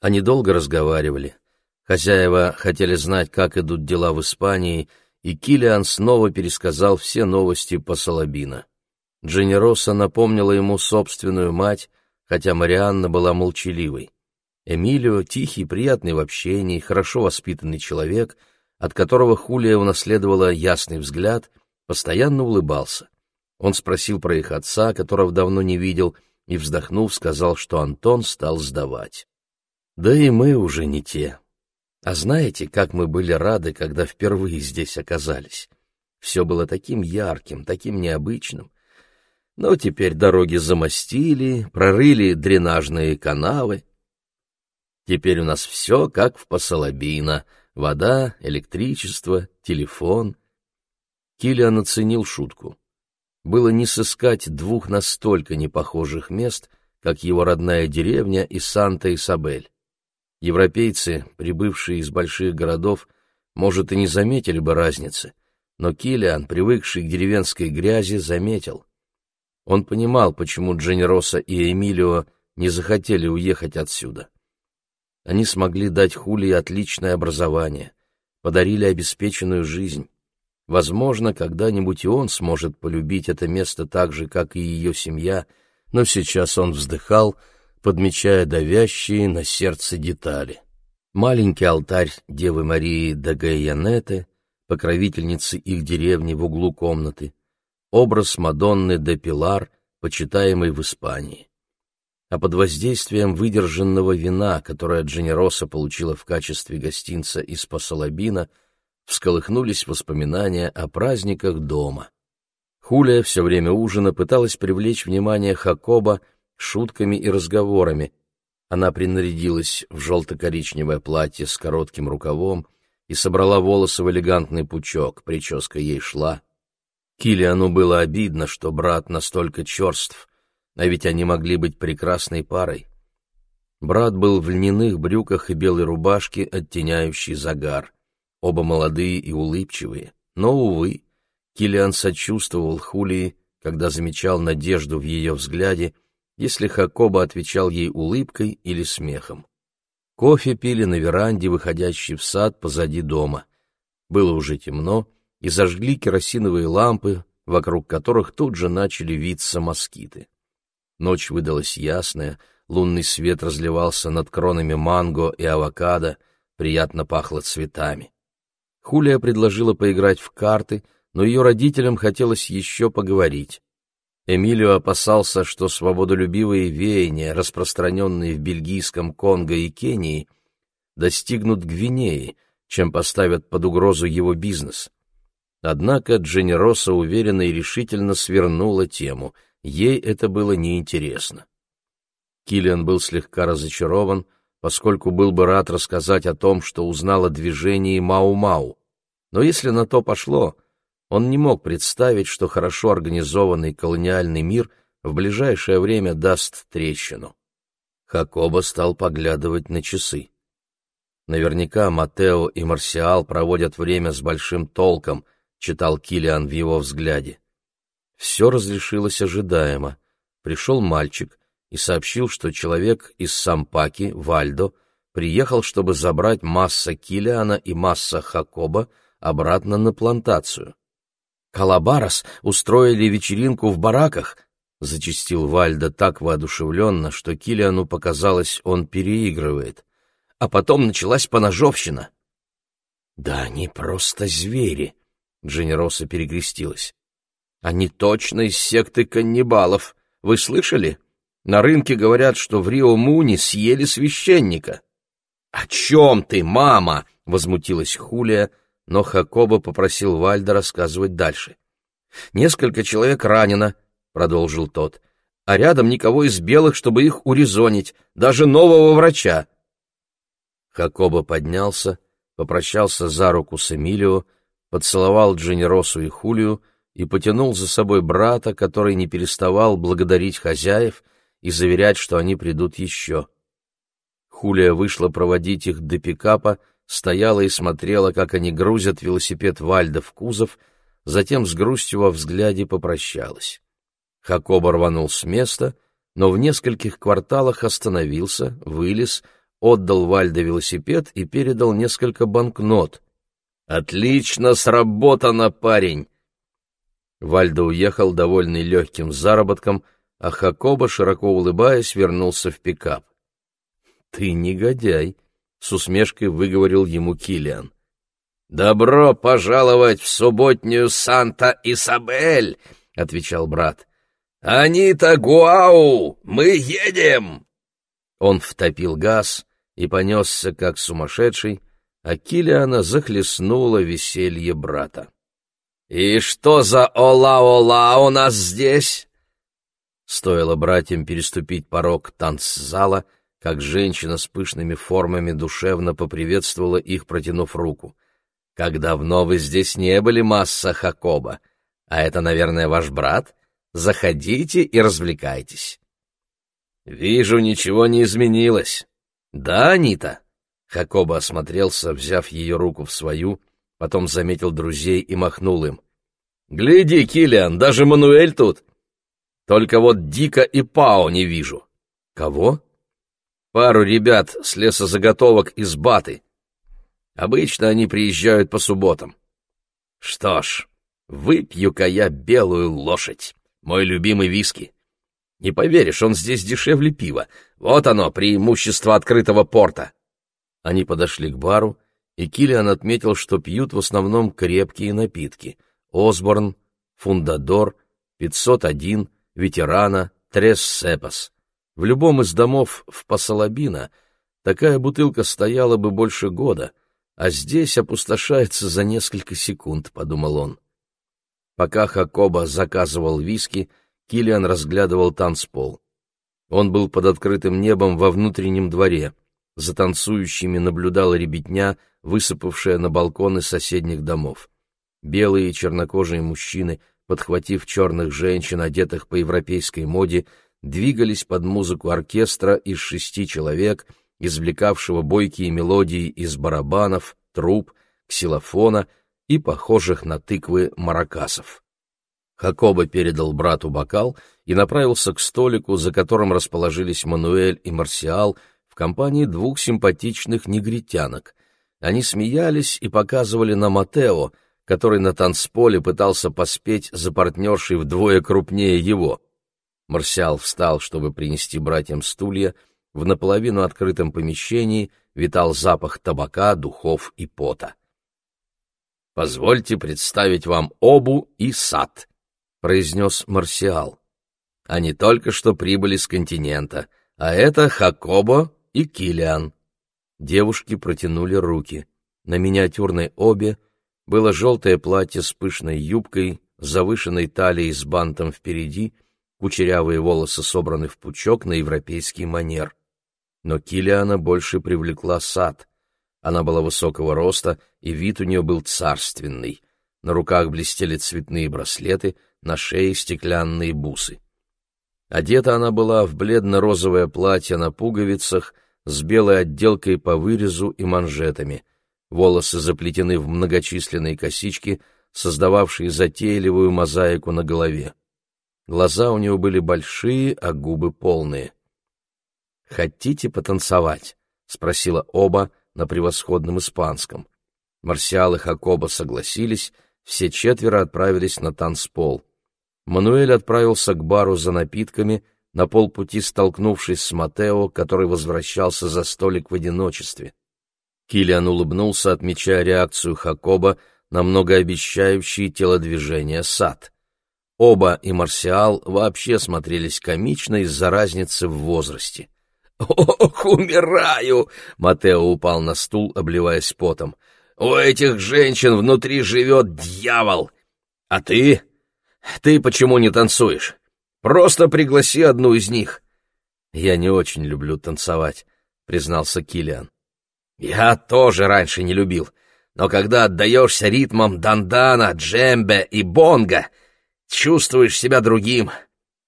Они долго разговаривали. Хозяева хотели знать, как идут дела в Испании, и Килиан снова пересказал все новости по Салабино. Дженероса напомнила ему собственную мать, хотя Марианна была молчаливой. Эмилио — тихий, приятный в общении, хорошо воспитанный человек, от которого Хулия унаследовала ясный взгляд, постоянно улыбался. Он спросил про их отца, которого давно не видел, и, вздохнув, сказал, что Антон стал сдавать. «Да и мы уже не те. А знаете, как мы были рады, когда впервые здесь оказались? Все было таким ярким, таким необычным. Но теперь дороги замостили, прорыли дренажные канавы. Теперь у нас все как в Посолобино — вода, электричество, телефон. Киллиан оценил шутку. Было не сыскать двух настолько непохожих мест, как его родная деревня и Санта-Исабель. Европейцы, прибывшие из больших городов, может, и не заметили бы разницы, но Килиан, привыкший к деревенской грязи, заметил. Он понимал, почему Дженероса и Эмилио не захотели уехать отсюда. Они смогли дать Хулии отличное образование, подарили обеспеченную жизнь. Возможно, когда-нибудь и он сможет полюбить это место так же, как и ее семья, но сейчас он вздыхал, подмечая давящие на сердце детали. Маленький алтарь Девы Марии Дагайянеты, покровительницы их деревни в углу комнаты, образ Мадонны де Пилар, почитаемый в Испании. А под воздействием выдержанного вина, которое Дженероса получила в качестве гостинца из Пасалабина, всколыхнулись воспоминания о праздниках дома. Хулия все время ужина пыталась привлечь внимание Хакоба шутками и разговорами. Она принарядилась в желто-коричневое платье с коротким рукавом и собрала волосы в элегантный пучок, прическа ей шла. Килиану было обидно, что брат настолько черств, а ведь они могли быть прекрасной парой. Брат был в льняных брюках и белой рубашке, оттеняющей загар. Оба молодые и улыбчивые, но, увы, Килиан сочувствовал Хулии, когда замечал надежду в ее взгляде если Хакоба отвечал ей улыбкой или смехом. Кофе пили на веранде, выходящей в сад позади дома. Было уже темно, и зажгли керосиновые лампы, вокруг которых тут же начали виться москиты. Ночь выдалась ясная, лунный свет разливался над кронами манго и авокадо, приятно пахло цветами. Хулия предложила поиграть в карты, но ее родителям хотелось еще поговорить. Эмилио опасался, что свободолюбивые веяния, распространенные в бельгийском Конго и Кении, достигнут Гвинеи, чем поставят под угрозу его бизнес. Однако Дженероса уверенно и решительно свернула тему, ей это было неинтересно. Киллиан был слегка разочарован, поскольку был бы рад рассказать о том, что узнал о движении Мау-Мау. Но если на то пошло, он не мог представить, что хорошо организованный колониальный мир в ближайшее время даст трещину. Хакоба стал поглядывать на часы. Наверняка Матео и Марсиал проводят время с большим толком, читал Килиан в его взгляде. Все разрешилось ожидаемо. Пришел мальчик и сообщил, что человек из Сампаки, Вальдо, приехал, чтобы забрать Масса Килиана и Масса Хакоба обратно на плантацию. «Калабарас устроили вечеринку в бараках», — зачистил Вальдо так воодушевленно, что Килиану показалось, он переигрывает. А потом началась поножовщина. «Да они просто звери», — Дженероса перекрестилась. «Они точно из секты каннибалов. Вы слышали? На рынке говорят, что в Рио-Муни съели священника». «О чем ты, мама?» — возмутилась Хулия, но Хакоба попросил Вальда рассказывать дальше. «Несколько человек ранено», — продолжил тот, — «а рядом никого из белых, чтобы их урезонить, даже нового врача». Хакоба поднялся, попрощался за руку с Эмилио, поцеловал Дженеросу и Хулию и потянул за собой брата, который не переставал благодарить хозяев и заверять, что они придут еще. Хулия вышла проводить их до пикапа, стояла и смотрела, как они грузят велосипед Вальда в кузов, затем с грустью во взгляде попрощалась. Хакоба рванул с места, но в нескольких кварталах остановился, вылез, отдал Вальда велосипед и передал несколько банкнот. «Отлично сработано, парень!» Вальда уехал, довольный легким заработком, а Хакоба, широко улыбаясь, вернулся в пикап. «Ты негодяй!» — с усмешкой выговорил ему Килиан. «Добро пожаловать в субботнюю Санта-Исабель!» — отвечал брат. «Анита Гуау! Мы едем!» Он втопил газ и понесся, как сумасшедший, а Килиана захлестнуло веселье брата. «И что за ола-ола у нас здесь?» Стоило братьям переступить порог танцзала — как женщина с пышными формами душевно поприветствовала их, протянув руку. «Как давно вы здесь не были, масса Хакоба? А это, наверное, ваш брат? Заходите и развлекайтесь». «Вижу, ничего не изменилось. Да, Анита?» Хакоба осмотрелся, взяв ее руку в свою, потом заметил друзей и махнул им. «Гляди, Килиан, даже Мануэль тут. Только вот Дика и Пао не вижу». «Кого?» пару ребят с лесозаготовок из Баты. Обычно они приезжают по субботам. Что ж, выпью-ка я белую лошадь, мой любимый виски. Не поверишь, он здесь дешевле пива. Вот оно, преимущество открытого порта. Они подошли к бару, и Киллиан отметил, что пьют в основном крепкие напитки. Осборн, Фундадор, 501, Ветерана, Трес Сепас. В любом из домов в Пасалабино такая бутылка стояла бы больше года, а здесь опустошается за несколько секунд, — подумал он. Пока Хакоба заказывал виски, Килиан разглядывал танцпол. Он был под открытым небом во внутреннем дворе. За танцующими наблюдала ребятня, высыпавшая на балконы соседних домов. Белые и чернокожие мужчины, подхватив черных женщин, одетых по европейской моде, двигались под музыку оркестра из шести человек, извлекавшего бойкие мелодии из барабанов, труб, ксилофона и похожих на тыквы маракасов. Хакоба передал брату бокал и направился к столику, за которым расположились Мануэль и Марсиал в компании двух симпатичных негритянок. Они смеялись и показывали на Матео, который на танцполе пытался поспеть за партнершей вдвое крупнее его — Марсиал встал, чтобы принести братьям стулья. В наполовину открытом помещении витал запах табака, духов и пота. «Позвольте представить вам Обу и Сад», — произнес Марсиал. «Они только что прибыли с континента, а это Хакобо и Килиан». Девушки протянули руки. На миниатюрной Обе было желтое платье с пышной юбкой, завышенной талией с бантом впереди — кучерявые волосы собраны в пучок на европейский манер. Но Килиана больше привлекла сад. Она была высокого роста, и вид у нее был царственный. На руках блестели цветные браслеты, на шее стеклянные бусы. Одета она была в бледно-розовое платье на пуговицах с белой отделкой по вырезу и манжетами. Волосы заплетены в многочисленные косички, создававшие затейливую мозаику на голове. Глаза у нее были большие, а губы полные. «Хотите потанцевать?» — спросила оба на превосходном испанском. Марсиал и Хакоба согласились, все четверо отправились на танцпол. Мануэль отправился к бару за напитками, на полпути столкнувшись с Матео, который возвращался за столик в одиночестве. Килиан улыбнулся, отмечая реакцию Хакоба на многообещающие телодвижения сад. Оба и Марсиал вообще смотрелись комично из-за разницы в возрасте. «Ох, умираю!» — Матео упал на стул, обливаясь потом. «У этих женщин внутри живет дьявол! А ты? Ты почему не танцуешь? Просто пригласи одну из них!» «Я не очень люблю танцевать», — признался Килиан. «Я тоже раньше не любил, но когда отдаешься ритмам дандана, джембе и бонга, чувствуешь себя другим».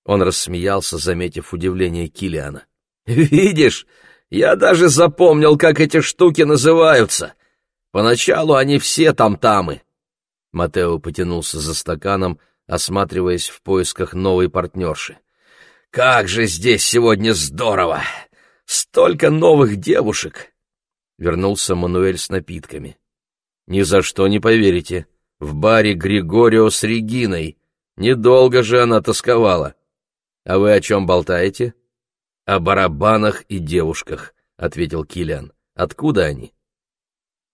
Он рассмеялся, заметив удивление Килиана. «Видишь, я даже запомнил, как эти штуки называются. Поначалу они все там-тамы». Матео потянулся за стаканом, осматриваясь в поисках новой партнерши. «Как же здесь сегодня здорово! Столько новых девушек!» Вернулся Мануэль с напитками. «Ни за что не поверите. В баре Григорио с Региной. Недолго же она тосковала. А вы о чем болтаете?» «О барабанах и девушках», — ответил Килиан. «Откуда они?»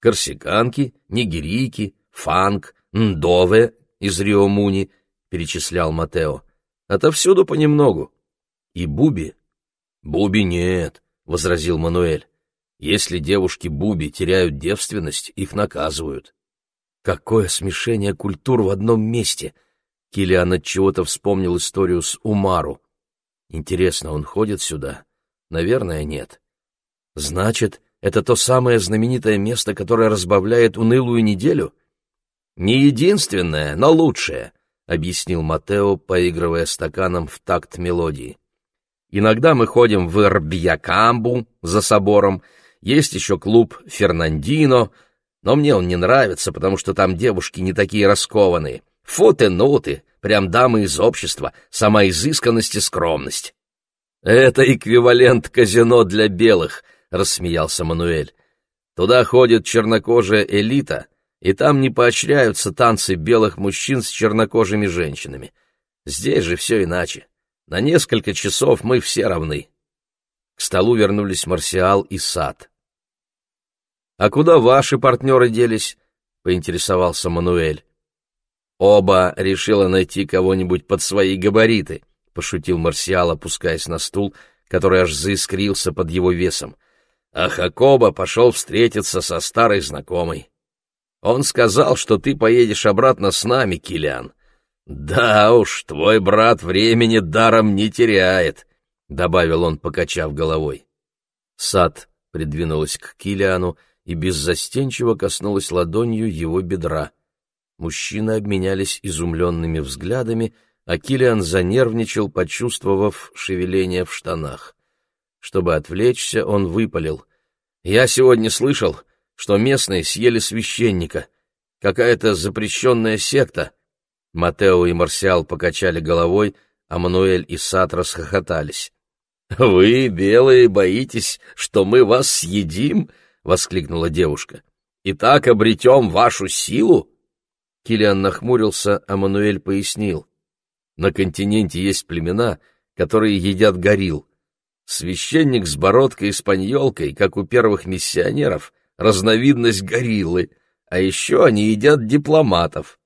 «Корсиканки, нигерийки, фанк, ндове из Риомуни», — перечислял Матео. «Отовсюду понемногу. И Буби?» «Буби нет», — возразил Мануэль. «Если девушки Буби теряют девственность, их наказывают». «Какое смешение культур в одном месте!» Килиан от чего-то вспомнил историю с Умару. Интересно, он ходит сюда? Наверное, нет. Значит, это то самое знаменитое место, которое разбавляет унылую неделю? Не единственное, но лучшее, объяснил Матео, поигрывая стаканом в такт мелодии. Иногда мы ходим в Ирбьякамбу за собором, есть еще клуб Фернандино, но мне он не нравится, потому что там девушки не такие раскованные. Фу ты, ну ты, прям дамы из общества, сама изысканность и скромность. «Это эквивалент казино для белых», — рассмеялся Мануэль. «Туда ходит чернокожая элита, и там не поощряются танцы белых мужчин с чернокожими женщинами. Здесь же все иначе. На несколько часов мы все равны». К столу вернулись Марсиал и Сад. «А куда ваши партнеры делись?» — поинтересовался Мануэль. «Оба решила найти кого-нибудь под свои габариты», — пошутил Марсиал, опускаясь на стул, который аж заискрился под его весом. А Хакоба пошел встретиться со старой знакомой. Он сказал, что ты поедешь обратно с нами, Килиан. Да уж, твой брат времени даром не теряет, — добавил он, покачав головой. Сад придвинулась к Килиану и беззастенчиво коснулась ладонью его бедра. Мужчины обменялись изумленными взглядами, а Килиан занервничал, почувствовав шевеление в штанах. Чтобы отвлечься, он выпалил. «Я сегодня слышал, что местные съели священника. Какая-то запрещенная секта». Матео и Марсиал покачали головой, а Мануэль и Сад расхохотались. «Вы, белые, боитесь, что мы вас съедим?» — воскликнула девушка. «И так обретем вашу силу?» Килиан нахмурился, а Мануэль пояснил. На континенте есть племена, которые едят горил. Священник с бородкой и спаньолкой, как у первых миссионеров, разновидность гориллы, а еще они едят дипломатов.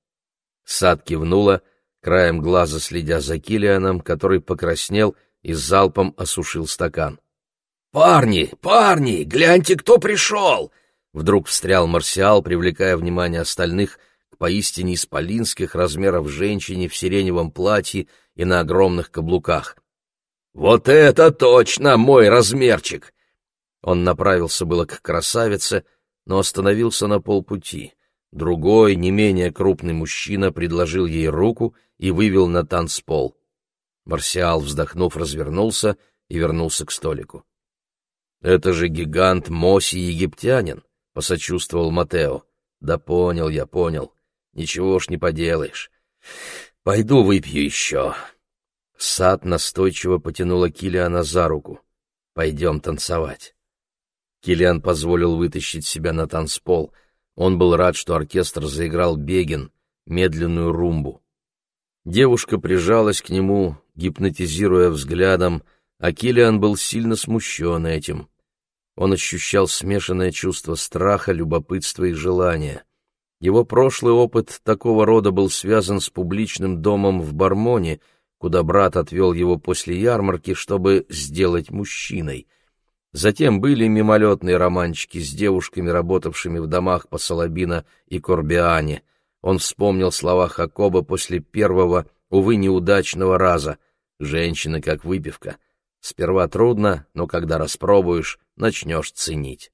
Сад кивнула, краем глаза следя за Килианом, который покраснел и залпом осушил стакан. «Парни, парни, гляньте, кто пришел!» Вдруг встрял Марсиал, привлекая внимание остальных — поистине исполинских размеров женщине в сиреневом платье и на огромных каблуках. «Вот это точно мой размерчик!» Он направился было к красавице, но остановился на полпути. Другой, не менее крупный мужчина предложил ей руку и вывел на танцпол. Марсиал, вздохнув, развернулся и вернулся к столику. «Это же гигант Моси египтянин», — посочувствовал Матео. «Да понял я, понял. Ничего ж не поделаешь. Пойду выпью еще». Сад настойчиво потянула Килиана за руку. «Пойдем танцевать». Килиан позволил вытащить себя на танцпол. Он был рад, что оркестр заиграл Бегин, медленную румбу. Девушка прижалась к нему, гипнотизируя взглядом, а Килиан был сильно смущен этим. Он ощущал смешанное чувство страха, любопытства и желания. Его прошлый опыт такого рода был связан с публичным домом в Бармоне, куда брат отвел его после ярмарки, чтобы сделать мужчиной. Затем были мимолетные романчики с девушками, работавшими в домах по Салабино и Корбиане. Он вспомнил слова Хакоба после первого, увы, неудачного раза. «Женщина как выпивка. Сперва трудно, но когда распробуешь, начнешь ценить».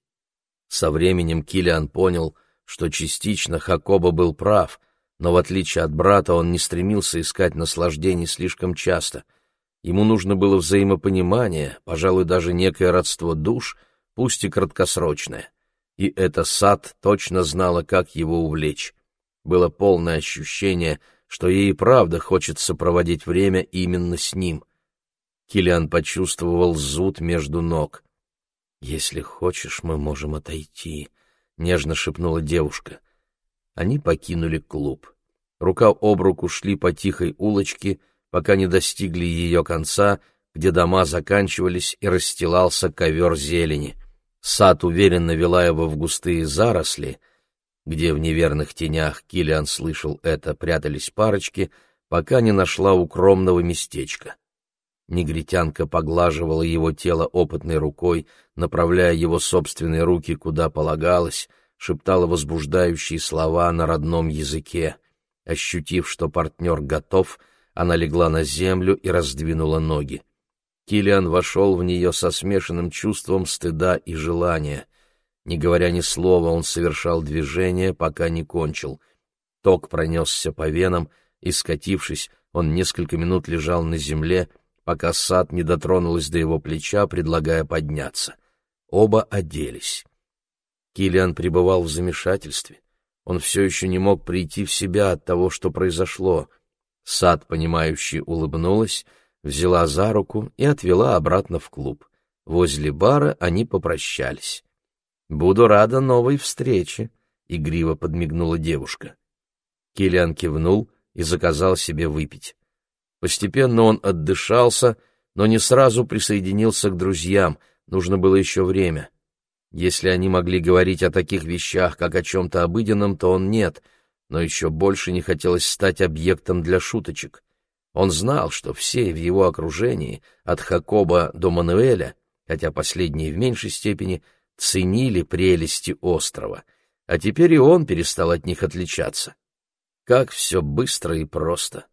Со временем Килиан понял, что частично Хакоба был прав — но в отличие от брата он не стремился искать наслаждений слишком часто. Ему нужно было взаимопонимание, пожалуй, даже некое родство душ, пусть и краткосрочное. И эта сад точно знала, как его увлечь. Было полное ощущение, что ей и правда хочется проводить время именно с ним. Килиан почувствовал зуд между ног. «Если хочешь, мы можем отойти», — нежно шепнула девушка. Они покинули клуб. Рука об руку шли по тихой улочке, пока не достигли ее конца, где дома заканчивались и расстилался ковер зелени. Сад уверенно вела его в густые заросли, где в неверных тенях Килиан слышал это, прятались парочки, пока не нашла укромного местечка. Негритянка поглаживала его тело опытной рукой, направляя его собственные руки куда полагалось, шептала возбуждающие слова на родном языке. Ощутив, что партнер готов, она легла на землю и раздвинула ноги. Килиан вошел в нее со смешанным чувством стыда и желания. Не говоря ни слова, он совершал движение, пока не кончил. Ток пронесся по венам, и, скатившись, он несколько минут лежал на земле, пока сад не дотронулась до его плеча, предлагая подняться. Оба оделись. Килиан пребывал в замешательстве. Он все еще не мог прийти в себя от того, что произошло. Сад, понимающий, улыбнулась, взяла за руку и отвела обратно в клуб. Возле бара они попрощались. «Буду рада новой встрече», — игриво подмигнула девушка. Килиан кивнул и заказал себе выпить. Постепенно он отдышался, но не сразу присоединился к друзьям, нужно было еще время. Если они могли говорить о таких вещах, как о чем-то обыденном, то он нет, но еще больше не хотелось стать объектом для шуточек. Он знал, что все в его окружении, от Хакоба до Мануэля, хотя последние в меньшей степени, ценили прелести острова, а теперь и он перестал от них отличаться. Как все быстро и просто.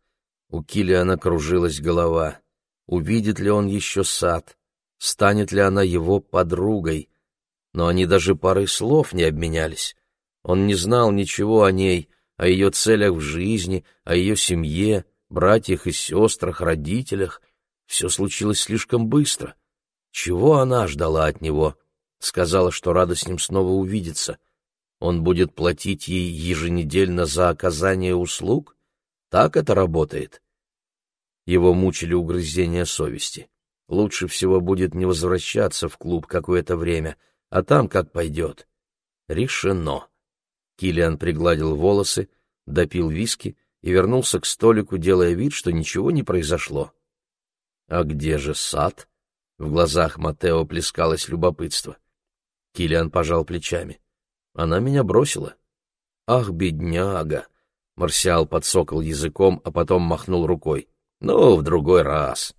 У Килиана кружилась голова. Увидит ли он еще сад? Станет ли она его подругой? но они даже парой слов не обменялись. Он не знал ничего о ней, о ее целях в жизни, о ее семье, братьях и сестрах, родителях. Все случилось слишком быстро. Чего она ждала от него? Сказала, что рада с ним снова увидеться. Он будет платить ей еженедельно за оказание услуг? Так это работает? Его мучили угрызения совести. Лучше всего будет не возвращаться в клуб какое-то время — а там как пойдет. Решено. Килиан пригладил волосы, допил виски и вернулся к столику, делая вид, что ничего не произошло. А где же сад? В глазах Матео плескалось любопытство. Килиан пожал плечами. Она меня бросила. Ах, бедняга! Марсиал подсокал языком, а потом махнул рукой. Ну, в другой раз.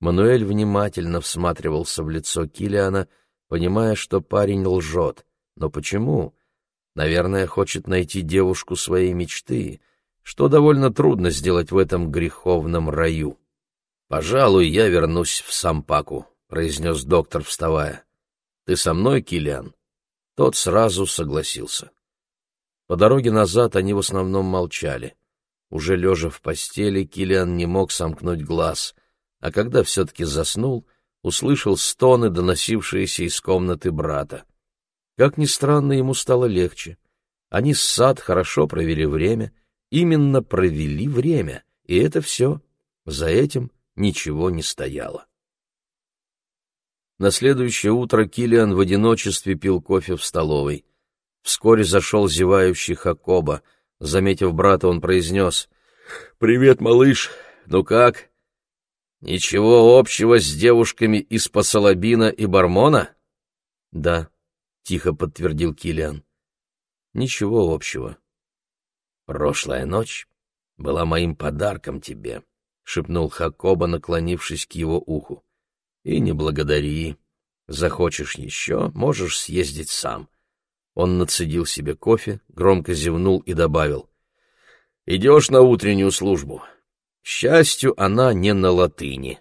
Мануэль внимательно всматривался в лицо Килиана, понимая, что парень лжет. Но почему? Наверное, хочет найти девушку своей мечты, что довольно трудно сделать в этом греховном раю. «Пожалуй, я вернусь в Сампаку», — произнес доктор, вставая. «Ты со мной, Килиан?» Тот сразу согласился. По дороге назад они в основном молчали. Уже лежа в постели, Килиан не мог сомкнуть глаз, а когда все-таки заснул, услышал стоны, доносившиеся из комнаты брата. Как ни странно, ему стало легче. Они с сад хорошо провели время, именно провели время, и это все. За этим ничего не стояло. На следующее утро Килиан в одиночестве пил кофе в столовой. Вскоре зашел зевающий Хакоба. Заметив брата, он произнес «Привет, малыш! Ну как?» «Ничего общего с девушками из Пасалабина и Бармона?» «Да», — тихо подтвердил Килиан. «Ничего общего». «Прошлая ночь была моим подарком тебе», — шепнул Хакоба, наклонившись к его уху. «И не благодари. Захочешь еще, можешь съездить сам». Он нацедил себе кофе, громко зевнул и добавил. «Идешь на утреннюю службу. К счастью, она не на латыни».